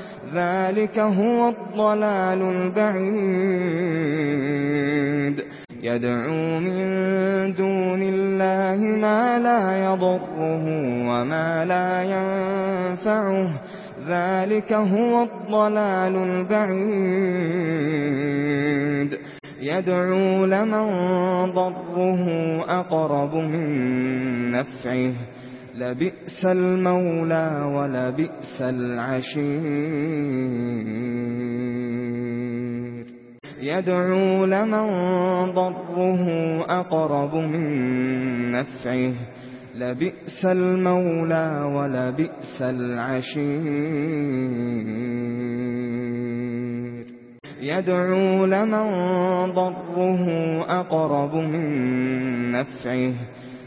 ذلك هو الضلال البعيد. يدعو من دون الله ما لا يضره وما لا ينفعه. ذلك هو الضلال البعيد. يدعو لمن ضره أقرب من نفعه. لبئس المولى ولبئس العشير. يدعو لمن ضره أقرب من نفعه. لبئس المولى ولبئس العشير. يدعو لمن ضره أقرب من نفعه.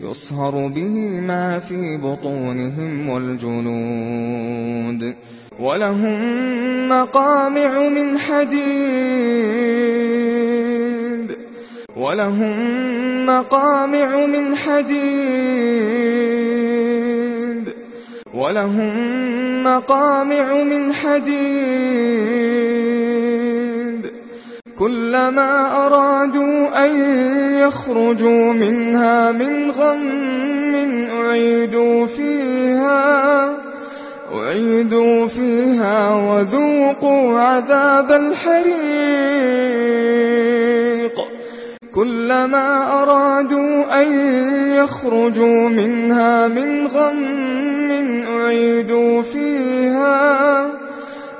يصهر به ما في بطونهم والجنود ولهم مقامع من حديد ولهم مقامع من حديد ولهم مقامع من حديد كلما أرادوا أن يخرجوا مِنْهَا مِنْ غَمٍّ أُعِيدُوا فِيهَا أُعِيدُوا فِيهَا وَذُوقُوا عَذَابَ الْحَرِيقِ. كُلَّمَا أَرَادُوا أَنْ يَخْرُجُوا مِنْهَا مِنْ غَمٍّ أُعِيدُوا فِيهَا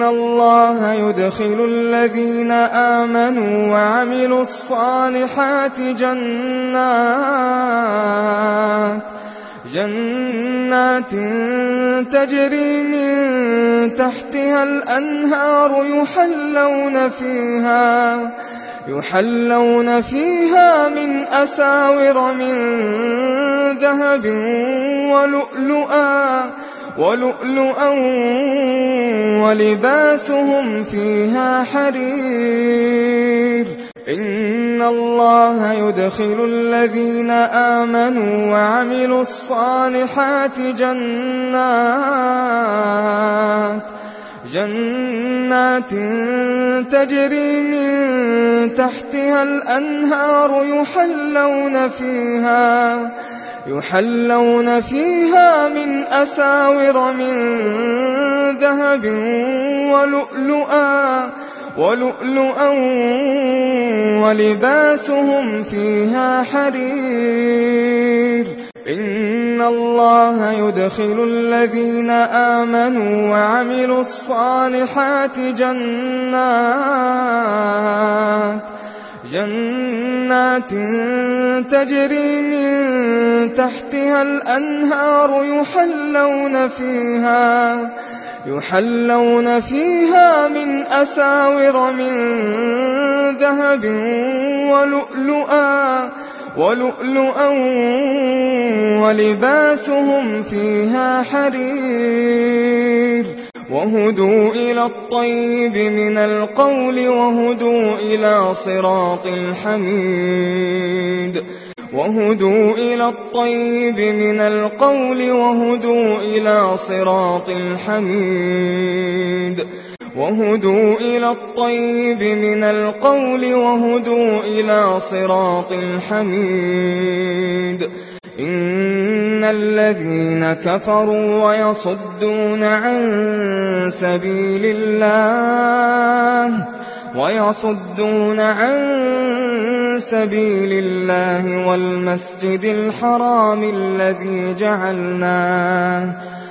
إن الله يدخل الذين آمنوا وعملوا الصالحات جنات جنات تجري من تحتها الأنهار يحلون فيها يحلون فيها من أساور من ذهب ولؤلؤا ولؤلؤا ولباسهم فيها حرير. إن الله يدخل الذين آمنوا وعملوا الصالحات جنات جنات تجري من تحتها الأنهار يحلون فيها يحلون فيها من أساور من ذهب ولؤلؤا ولؤلؤا ولباسهم فيها حرير إن الله يدخل الذين آمنوا وعملوا الصالحات جنات جنات تجري من تحتها الأنهار يحلون فيها يحلون فيها من أساور من ذهب ولؤلؤا ولؤلؤا ولباسهم فيها حرير. وهدوا إلى الطيب من القول وهدوا إلى صراط الحميد وهدوا إلى الطيب من القول وهدوا إلى صراط الحميد وهدوا إلى الطيب من القول وهدوا إلى صراط الحميد إن الذين كفروا ويصدون عن سبيل الله ويصدون عن سبيل الله والمسجد الحرام الذي جعلناه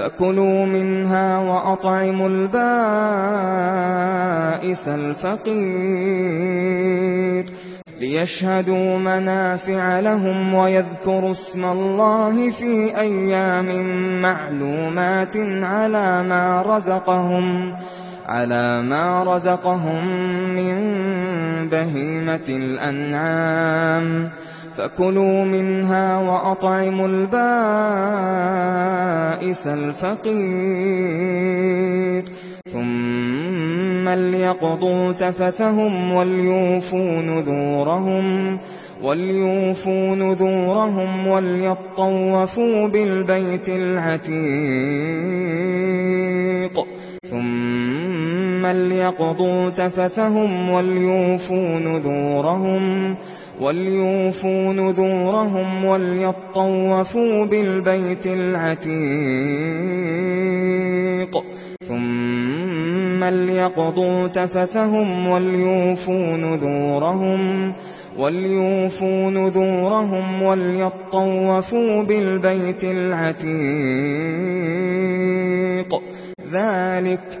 فَكُلُوا مِنْهَا وَأَطْعِمُوا الْبَائِسَ الْفَقِيرَ لِيَشْهَدُوا مَنَافِعَ لَهُمْ وَيَذْكُرُوا اسْمَ اللَّهِ فِي أَيَّامٍ مَّعْلُومَاتٍ عَلَى مَا رَزَقَهُمْ على ما رزقهم من بهيمة الأنعام فَكُلُوا مِنْهَا وَأَطْعِمُوا الْبَائِسَ الْفَقِيرَ ثُمَّ لْيَقْضُوا تَفَثَهُمْ وَلْيُوفُوا نُذُورَهُمْ وَلْيُوفُوا نُذُورَهُمْ وَلْيَطَّوَّفُوا بِالْبَيْتِ الْعَتِيقِ ثُمَّ لْيَقْضُوا تَفَثَهُمْ وَلْيُوفُوا نُذُورَهُمْ وَلْيُوفُوا نُذُورَهُمْ وَلْيَطَّوَّفُوا بِالْبَيْتِ الْعَتِيقِ ثُمَّ لْيَقْضُوا تَفَثَهُمْ وَلْيُوفُوا نُذُورَهُمْ وَلْيُوفُوا نُذُورَهُمْ وَلْيَطَّوَّفُوا بِالْبَيْتِ الْعَتِيقِ ذَلِكَ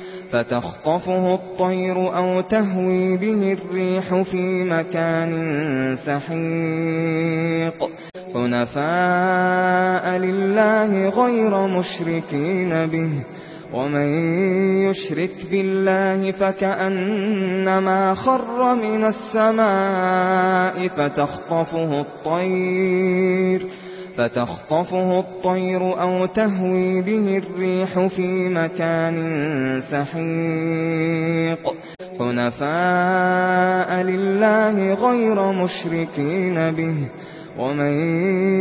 فتخطفه الطير أو تهوي به الريح في مكان سحيق. حنفاء لله غير مشركين به. ومن يشرك بالله فكأنما خر من السماء فتخطفه الطير. فتخطفه الطير أو تهوي به الريح في مكان سحيق. حنفاء لله غير مشركين به. ومن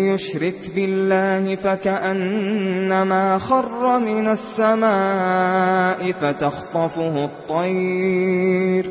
يشرك بالله فكأنما خر من السماء فتخطفه الطير.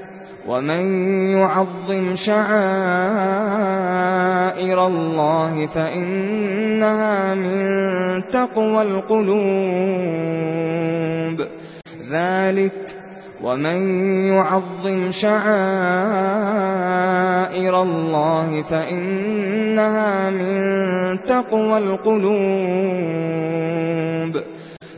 ومن يعظم شعائر الله فإنها من تقوى القلوب ذلك ومن يعظم شعائر الله فإنها من تقوى القلوب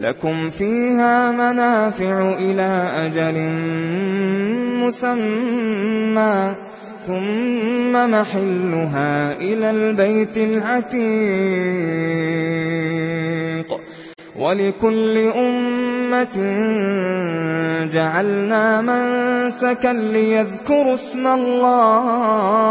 لَكُمْ فِيهَا مَنَافِعُ إِلَى أَجَلٍ مُّسَمًّى ثُمَّ مَحِلُّهَا إِلَى الْبَيْتِ الْعَتِيقِ وَلِكُلِّ أُمَّةٍ جَعَلْنَا مَنسَكًا لِّيَذْكُرُوا اسْمَ اللَّهِ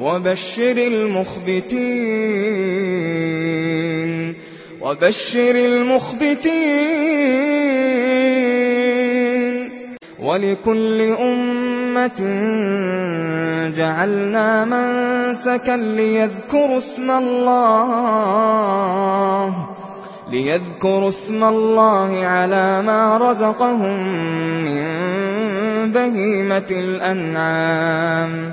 وبشر المخبتين وبشر المخبتين. ولكل أمة جعلنا منسكا ليذكروا اسم الله ليذكروا اسم الله على ما رزقهم من بهيمة الأنعام.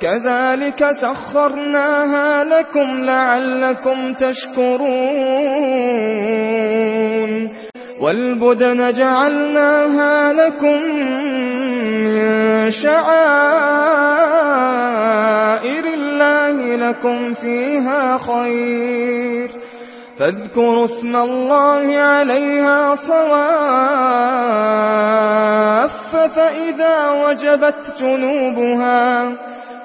كذلك سخرناها لكم لعلكم تشكرون والبدن جعلناها لكم من شعائر الله لكم فيها خير فاذكروا اسم الله عليها صواف فإذا وجبت جنوبها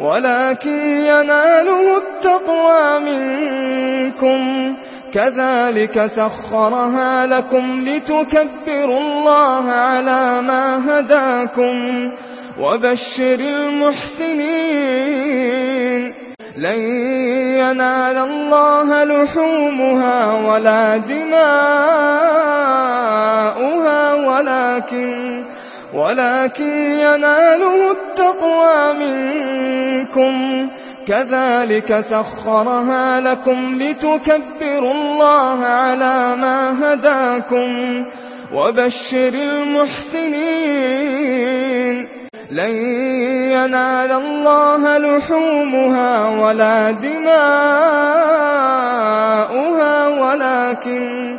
ولكن يناله التقوى منكم. كذلك سخرها لكم لتكبروا الله على ما هداكم وبشر المحسنين. لن ينال الله لحومها ولا دماؤها ولكن ولكن يناله التقوى منكم كذلك سخرها لكم لتكبروا الله على ما هداكم وبشر المحسنين لن ينال الله لحومها ولا دماؤها ولكن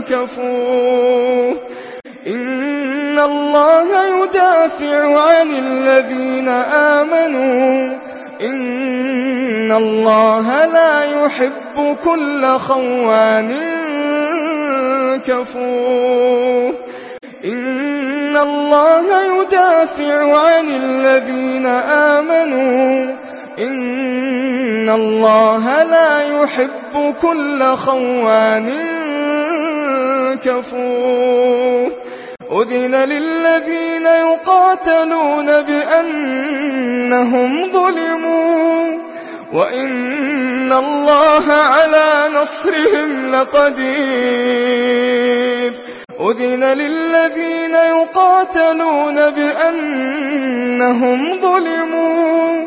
كفوه إن الله يدافع عن الذين آمنوا إن الله لا يحب كل خوان كفور إن الله يدافع عن الذين آمنوا إن الله لا يحب كل خوان كفور أذن للذين يقاتلون بأنهم ظلموا وإن الله على نصرهم لقدير أذن للذين يقاتلون بأنهم ظلموا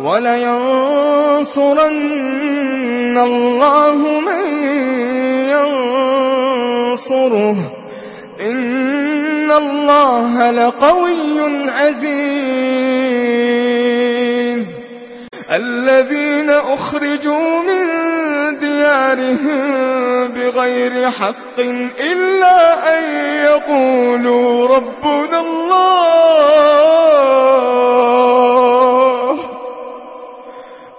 وَلَيَنصُرَنَّ اللَّهُ مَن يَنصُرُهُ. إِنَّ اللَّهَ لَقَوِيٌّ عَزِيزٌ. الَّذِينَ أُخْرِجُوا مِن دِيَارِهِمْ بِغَيْرِ حَقٍّ إِلَّا أَن يَقُولُوا رَبُّنَا اللَّهُ.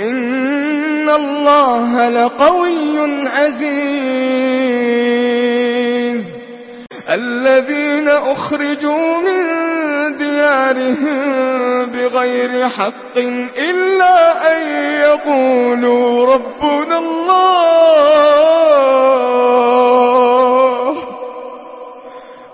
إن الله لقوي عزيز. الذين أخرجوا من ديارهم بغير حق إلا أن يقولوا ربنا الله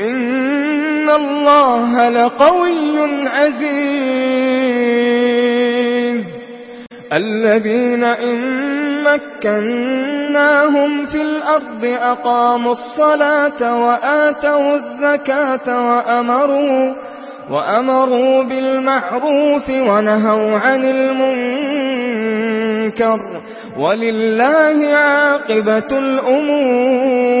إن الله لقوي عزيز. الذين إن مكناهم في الأرض أقاموا الصلاة وآتوا الزكاة وأمروا وأمروا بالمعروف ونهوا عن المنكر. ولله عاقبة الأمور.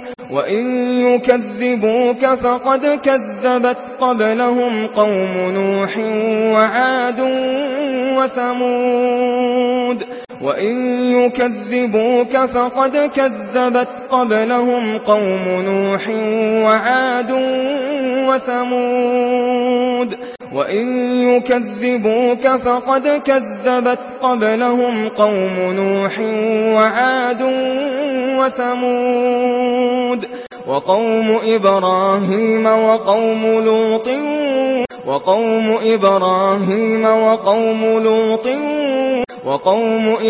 وَإِن يُكَذِّبُوكَ فَقَدْ كَذَّبَتْ قَبْلَهُمْ قَوْمُ نُوحٍ وَعَادٌ وَثَمُودُ وَإِن يُكَذِّبُوكَ فَقَدْ كَذَّبَتْ قَبْلَهُمْ قَوْمُ نُوحٍ وَعَادٌ وَثَمُودُ. وَإِن يُكَذِّبُوكَ فَقَدْ كَذَّبَتْ قَبْلَهُمْ قَوْمُ نُوحٍ وَعَادٌ وَثَمُودُ. وَقَوْمُ إِبْرَاهِيمَ وَقَوْمُ لُوطٍ وَقَوْمُ إِبْرَاهِيمَ وَقَوْمُ لُوطٍ وَقَوْمُ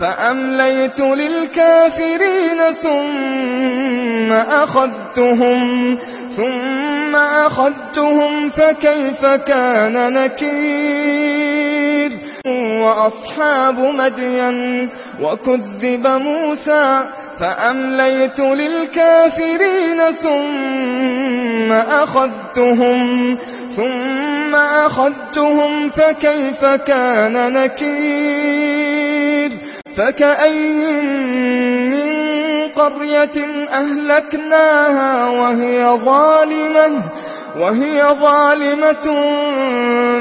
فأمليت للكافرين ثم أخذتهم ثم أخذتهم فكيف كان نكير؟ وأصحاب مدين وكذب موسى فأمليت للكافرين ثم أخذتهم ثم أخذتهم فكيف كان نكير؟ فكأين من قرية أهلكناها وهي ظالمة وهي ظالمة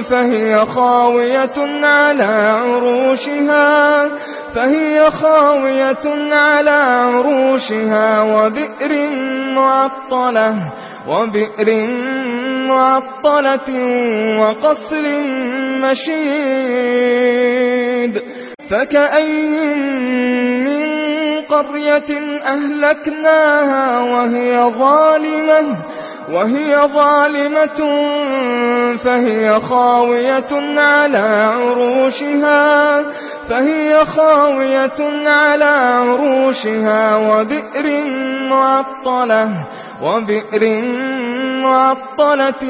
فهي خاوية على عروشها فهي خاوية على عروشها وبئر معطلة وبئر معطلة وقصر مشيد فكأين من قرية أهلكناها وهي ظالمة وهي ظالمة فهي خاوية على عروشها فهي خاوية على عروشها وبئر معطلة وبئر معطلة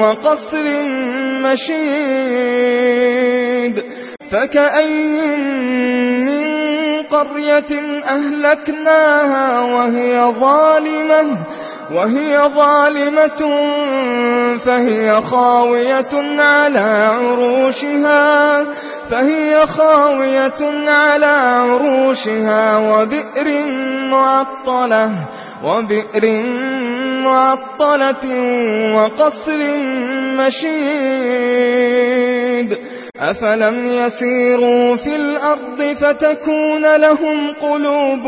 وقصر مشيد فكأين من قرية أهلكناها وهي ظالمة وهي ظالمة فهي خاوية على عروشها فهي خاوية على عروشها وبئر معطلة وبئر معطلة وقصر مشيد أَفَلَمْ يَسِيرُوا فِي الْأَرْضِ فَتَكُونَ لَهُمْ قُلُوبٌ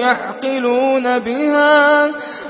يَعْقِلُونَ بِهَا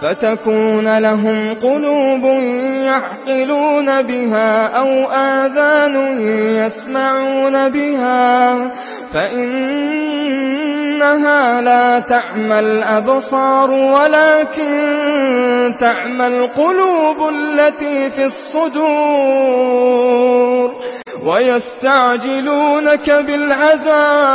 فتكون لهم قلوب يعقلون بها أو آذان يسمعون بها فإنها لا تعمى الأبصار ولكن تعمى القلوب التي في الصدور ويستعجلونك بالعذاب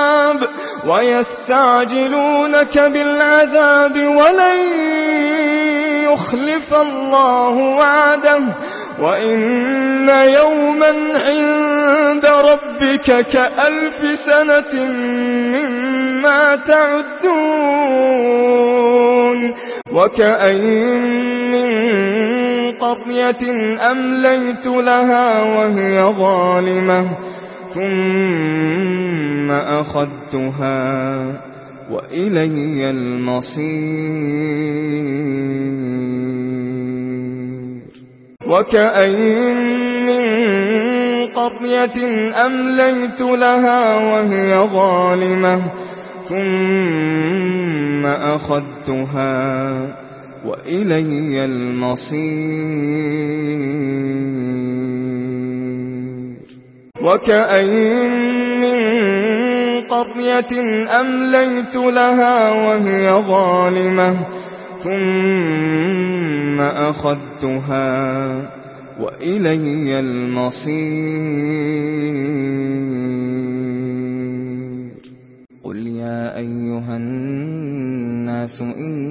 ويستعجلونك بالعذاب ولن يخلف الله وعده وإن يوما عند ربك كألف سنة مما تعدون وكأين من قرية أمليت لها وهي ظالمة ثم أخذتها وإلي المصير. وكأين من قرية أمليت لها وهي ظالمة. ثم أخذتها وإلي المصير. وَكَأَيِّن مِّن قَرْيَةٍ أَمْلَيْتُ لَهَا وَهِيَ ظَالِمَةٌ ثُمَّ أَخَذْتُهَا وَإِلَيَّ الْمَصِيرُ قُلْ يَا أَيُّهَا النَّاسُ إِنَّ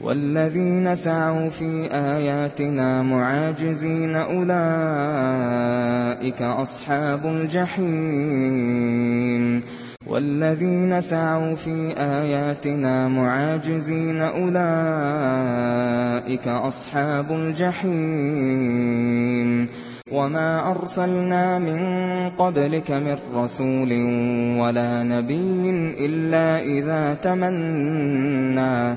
والذين سعوا في آياتنا معاجزين أولئك أصحاب الجحيم والذين سعوا في آياتنا معاجزين أولئك أصحاب الجحيم وما أرسلنا من قبلك من رسول ولا نبي إلا إذا تَمَنَّى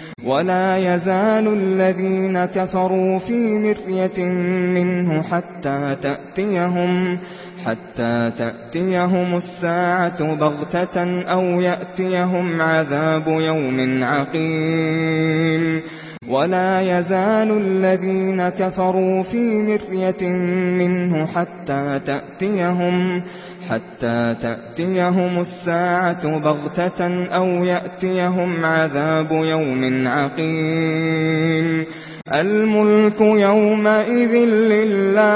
ولا يزال الذين كفروا في مرية منه حتى تأتيهم حتى تأتيهم الساعة بغتة أو يأتيهم عذاب يوم عقيم. ولا يزال الذين كفروا في مرية منه حتى تأتيهم عذاب حتى تأتيهم الساعة بغتة أو يأتيهم عذاب يوم عقيم. الملك يومئذ لله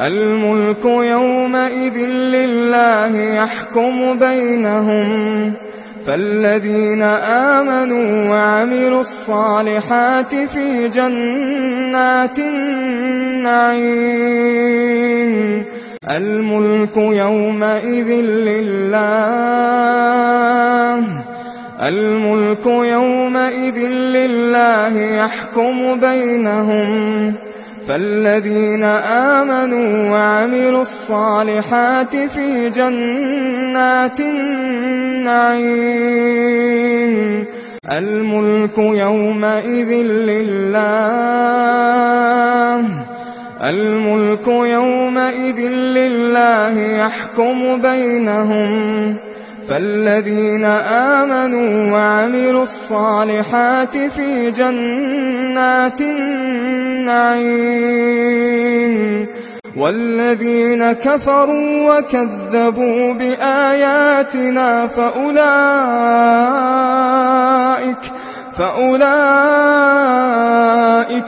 الملك يومئذ لله يحكم بينهم. فالذين آمنوا وعملوا الصالحات في جنات النعيم. الملك يومئذ لله الملك يومئذ لله يحكم بينهم. فالذين آمنوا وعملوا الصالحات في جنات النعيم. الملك يومئذ لله الملك يومئذ لله يحكم بينهم. فالذين آمنوا وعملوا الصالحات في جنات النعيم والذين كفروا وكذبوا بآياتنا فأولئك فأولئك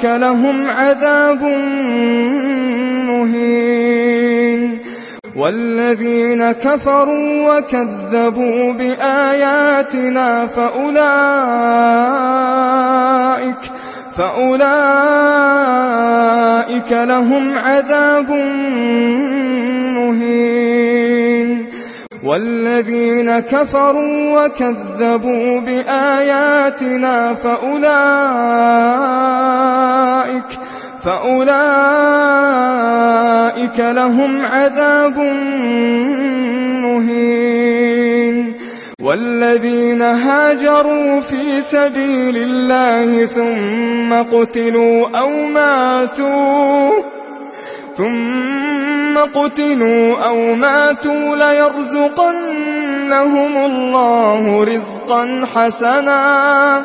لهم عذاب مهين والذين كفروا وكذبوا بآياتنا فأولئك فأولئك لهم عذاب مهين. والذين كفروا وكذبوا بآياتنا فأولئك فأولئك لهم عذاب مهين. والذين هاجروا في سبيل الله ثم قتلوا أو ماتوا ثم قتلوا أو ماتوا ليرزقنهم الله رزقا حسنا.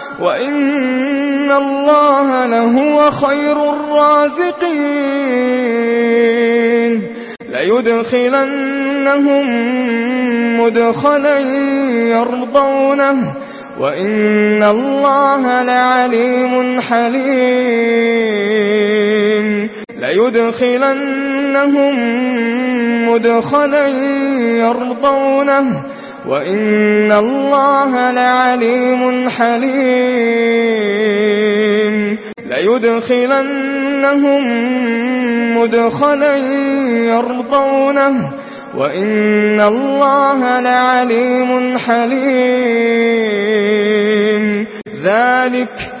وإن الله لهو خير الرازقين ليدخلنهم مدخلا يرضونه وإن الله لعليم حليم ليدخلنهم مدخلا يرضونه وَإِنَّ اللَّهَ لَعَلِيمٌ حَلِيمٌ لَيُدْخِلَنَّهُمْ مُدْخَلًا يَرْضَوْنَهُ وَإِنَّ اللَّهَ لَعَلِيمٌ حَلِيمٌ ذَلِكَ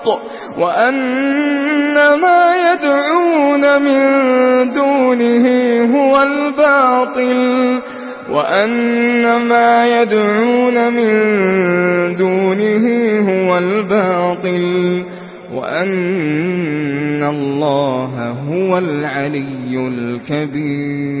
الحق وأن ما يدعون من دونه هو الباطل وأن ما يدعون من دونه هو الباطل وأن الله هو العلي الكبير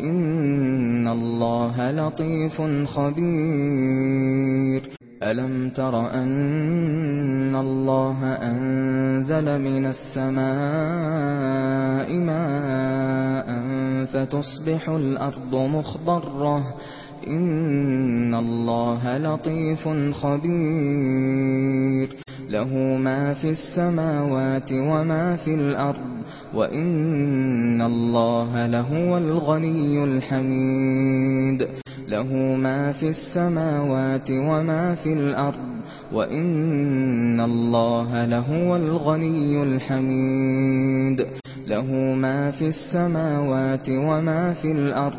إن الله لطيف خبير ألم تر أن الله أنزل من السماء ماء فتصبح الأرض مخضرة إن الله لطيف خبير له ما في السماوات وما في الأرض وإن الله لهو الغني الحميد له ما في السماوات وما في الأرض وَإِنَّ اللَّهَ لَهُوَ الْغَنِيُّ الْحَمِيدُ لَهُ مَا فِي السَّمَاوَاتِ وَمَا فِي الْأَرْضِ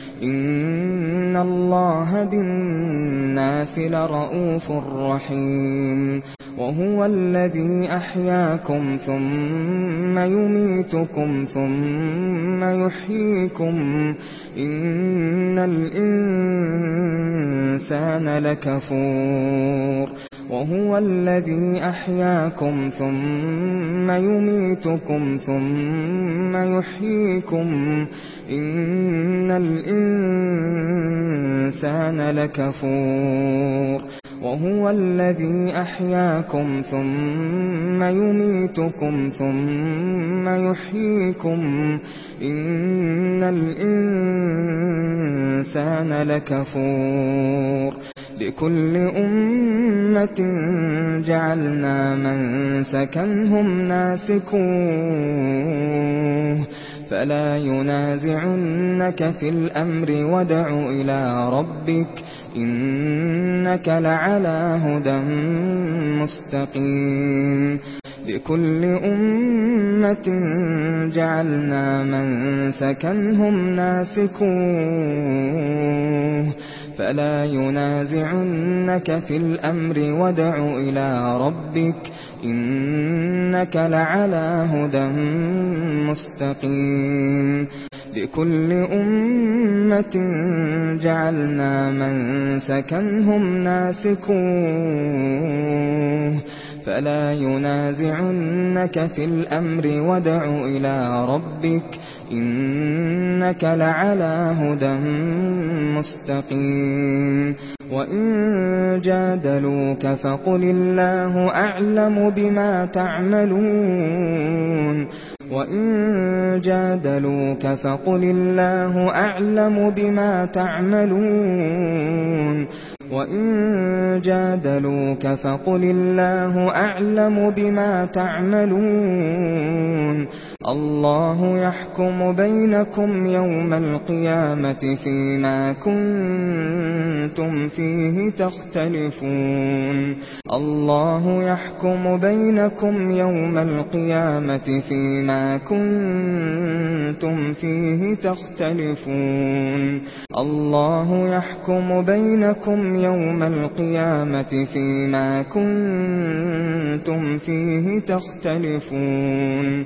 إن الله بالناس لرؤوف رحيم وهو الذي أحياكم ثم يميتكم ثم يحييكم إن الإنسان لكفور. وهو الذي أحياكم ثم يميتكم ثم يحييكم إن الإنسان لكفور. وهو الذي أحياكم ثم يميتكم ثم يحييكم إن الإنسان لكفور لكل أمة جعلنا من سكنهم ناسكوه فلا ينازعنك في الأمر ودع إلى ربك إنك لعلى هدى مستقيم لكل أمة جعلنا من سكنهم ناسكوه فلا ينازعنك في الأمر ودع إلى ربك إنك لعلى هدى مستقيم لِكُلِّ أُمَّةٍ جَعَلْنَا مَن سَكَنَهُمْ نَاسِكُوهُ فَلَا يُنَازِعُنَّكَ فِي الْأَمْرِ وَادْعُ إِلَى رَبِّكَ إنك لعلى هدى مستقيم وإن جادلوك فقل الله أعلم بما تعملون وَإِن جَادَلُوكَ فَقُلِ اللَّهُ أَعْلَمُ بِمَا تَعْمَلُونَ وَإِن جَادَلُوكَ فَقُلِ اللَّهُ أَعْلَمُ بِمَا تَعْمَلُونَ الله يحكم بينكم يوم القيامة فيما كنتم فيه تختلفون الله يحكم بينكم يوم القيامة فيما كنتم فيه تختلفون الله يحكم بينكم يوم القيامة فيما كنتم فيه تختلفون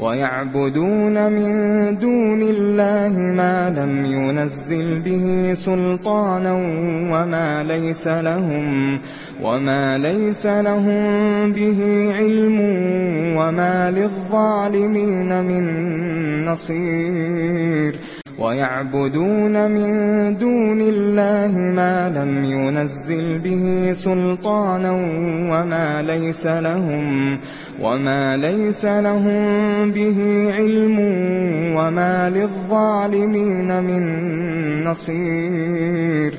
وَيَعْبُدُونَ مِن دُونِ اللَّهِ مَا لَمْ يُنَزِّلْ بِهِ سُلْطَانًا وَمَا لَيْسَ لَهُم وَمَا لَيْسَ لَهُم بِهِ عِلْمٌ وَمَا لِلظَّالِمِينَ مِن نَّصِيرٍ وَيَعْبُدُونَ مِن دُونِ اللَّهِ مَا لَمْ يُنَزِّلْ بِهِ سُلْطَانًا وَمَا لَيْسَ لَهُم وما ليس لهم به علم وما للظالمين من نصير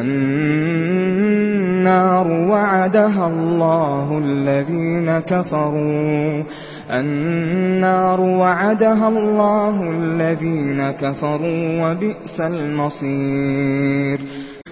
النار وعدها الله الذين كفروا. النار وعدها الله الذين كفروا وبئس المصير.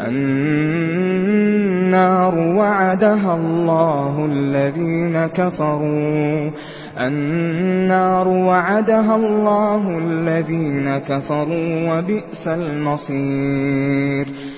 النار وعدها الله الذين كفروا. النار وعدها الله الذين كفروا وبئس المصير.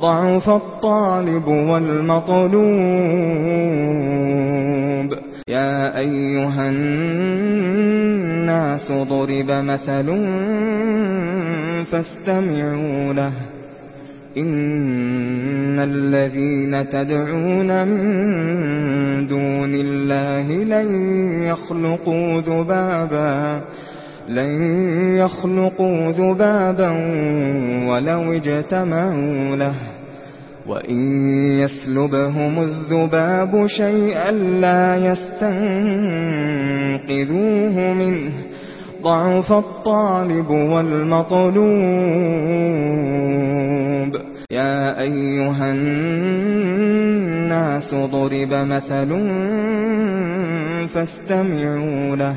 ضعف الطالب والمطلوب. يا أيها الناس ضرب مثل فاستمعوا له. إن الذين تدعون من دون الله لن يخلقوا ذبابا. لن يخلقوا ذبابا ولو اجتمعوا له. وإن يسلبهم الذباب شيئا لا يستنقذوه منه. ضعف الطالب والمطلوب. يا أيها الناس ضرب مثل فاستمعوا له.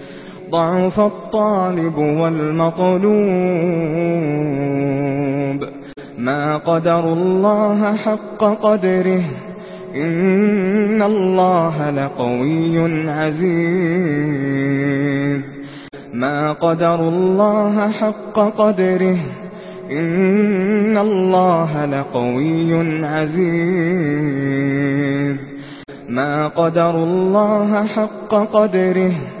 ضعف الطالب والمطلوب. ما قدر الله حق قدره. إن الله لقوي عزيز. ما قدر الله حق قدره. إن الله لقوي عزيز. ما قدر الله حق قدره.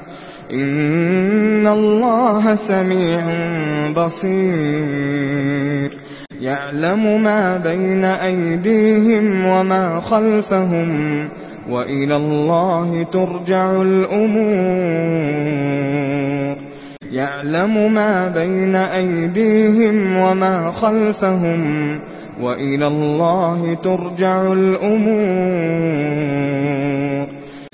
إن الله سميع بصير يعلم ما بين أيديهم وما خلفهم وإلى الله ترجع الأمور يعلم ما بين أيديهم وما خلفهم وإلى الله ترجع الأمور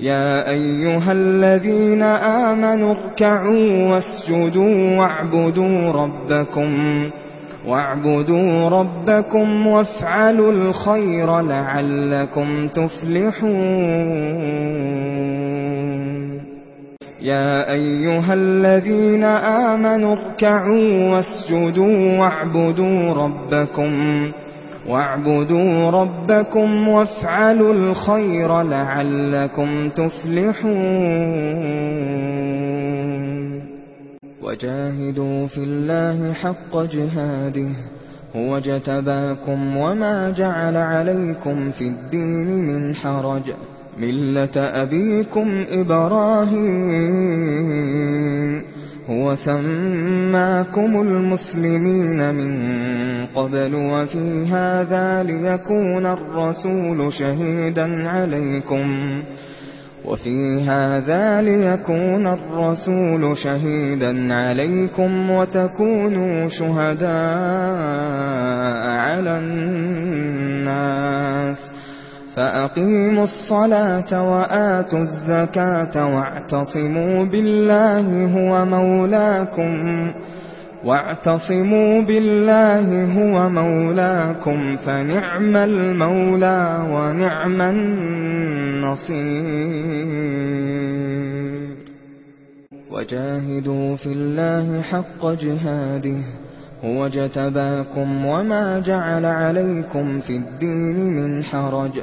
يا أيها الذين آمنوا اركعوا واسجدوا واعبدوا ربكم واعبدوا ربكم وافعلوا الخير لعلكم تفلحون. يا أيها الذين آمنوا اركعوا واسجدوا واعبدوا ربكم واعبدوا ربكم وافعلوا الخير لعلكم تفلحون. وجاهدوا في الله حق جهاده هو جتباكم وما جعل عليكم في الدين من حرج. ملة أبيكم إبراهيم. هو سماكم المسلمين من قبل وفي هذا ليكون الرسول شهيدا عليكم. وفي هذا ليكون الرسول شهيدا عليكم وتكونوا شهداء على الناس. فَأَقِيمُوا الصَّلَاةَ وَآتُوا الزَّكَاةَ وَاعْتَصِمُوا بِاللَّهِ هُوَ مَوْلَاكُمْ وَاعْتَصِمُوا بِاللَّهِ هُوَ مَوْلَاكُمْ فَنِعْمَ الْمَوْلَى وَنِعْمَ النَّصِيرُ وَجَاهِدُوا فِي اللَّهِ حَقَّ جِهَادِهِ هو جتباكم وما جعل عليكم في الدين من حرج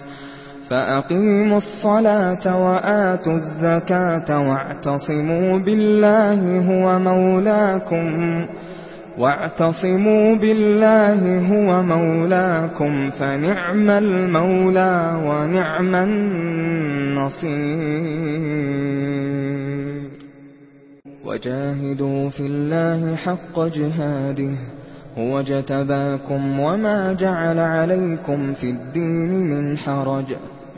فَأَقِيمُوا الصَّلَاةَ وَآتُوا الزَّكَاةَ وَاعْتَصِمُوا بِاللَّهِ هُوَ مَوْلَاكُمْ وَاعْتَصِمُوا بِاللَّهِ هُوَ مَوْلَاكُمْ فَنِعْمَ الْمَوْلَى وَنِعْمَ النَّصِيرُ وَجَاهِدُوا فِي اللَّهِ حَقَّ جِهَادِهِ هو جتباكم وما جعل عليكم في الدين من حرج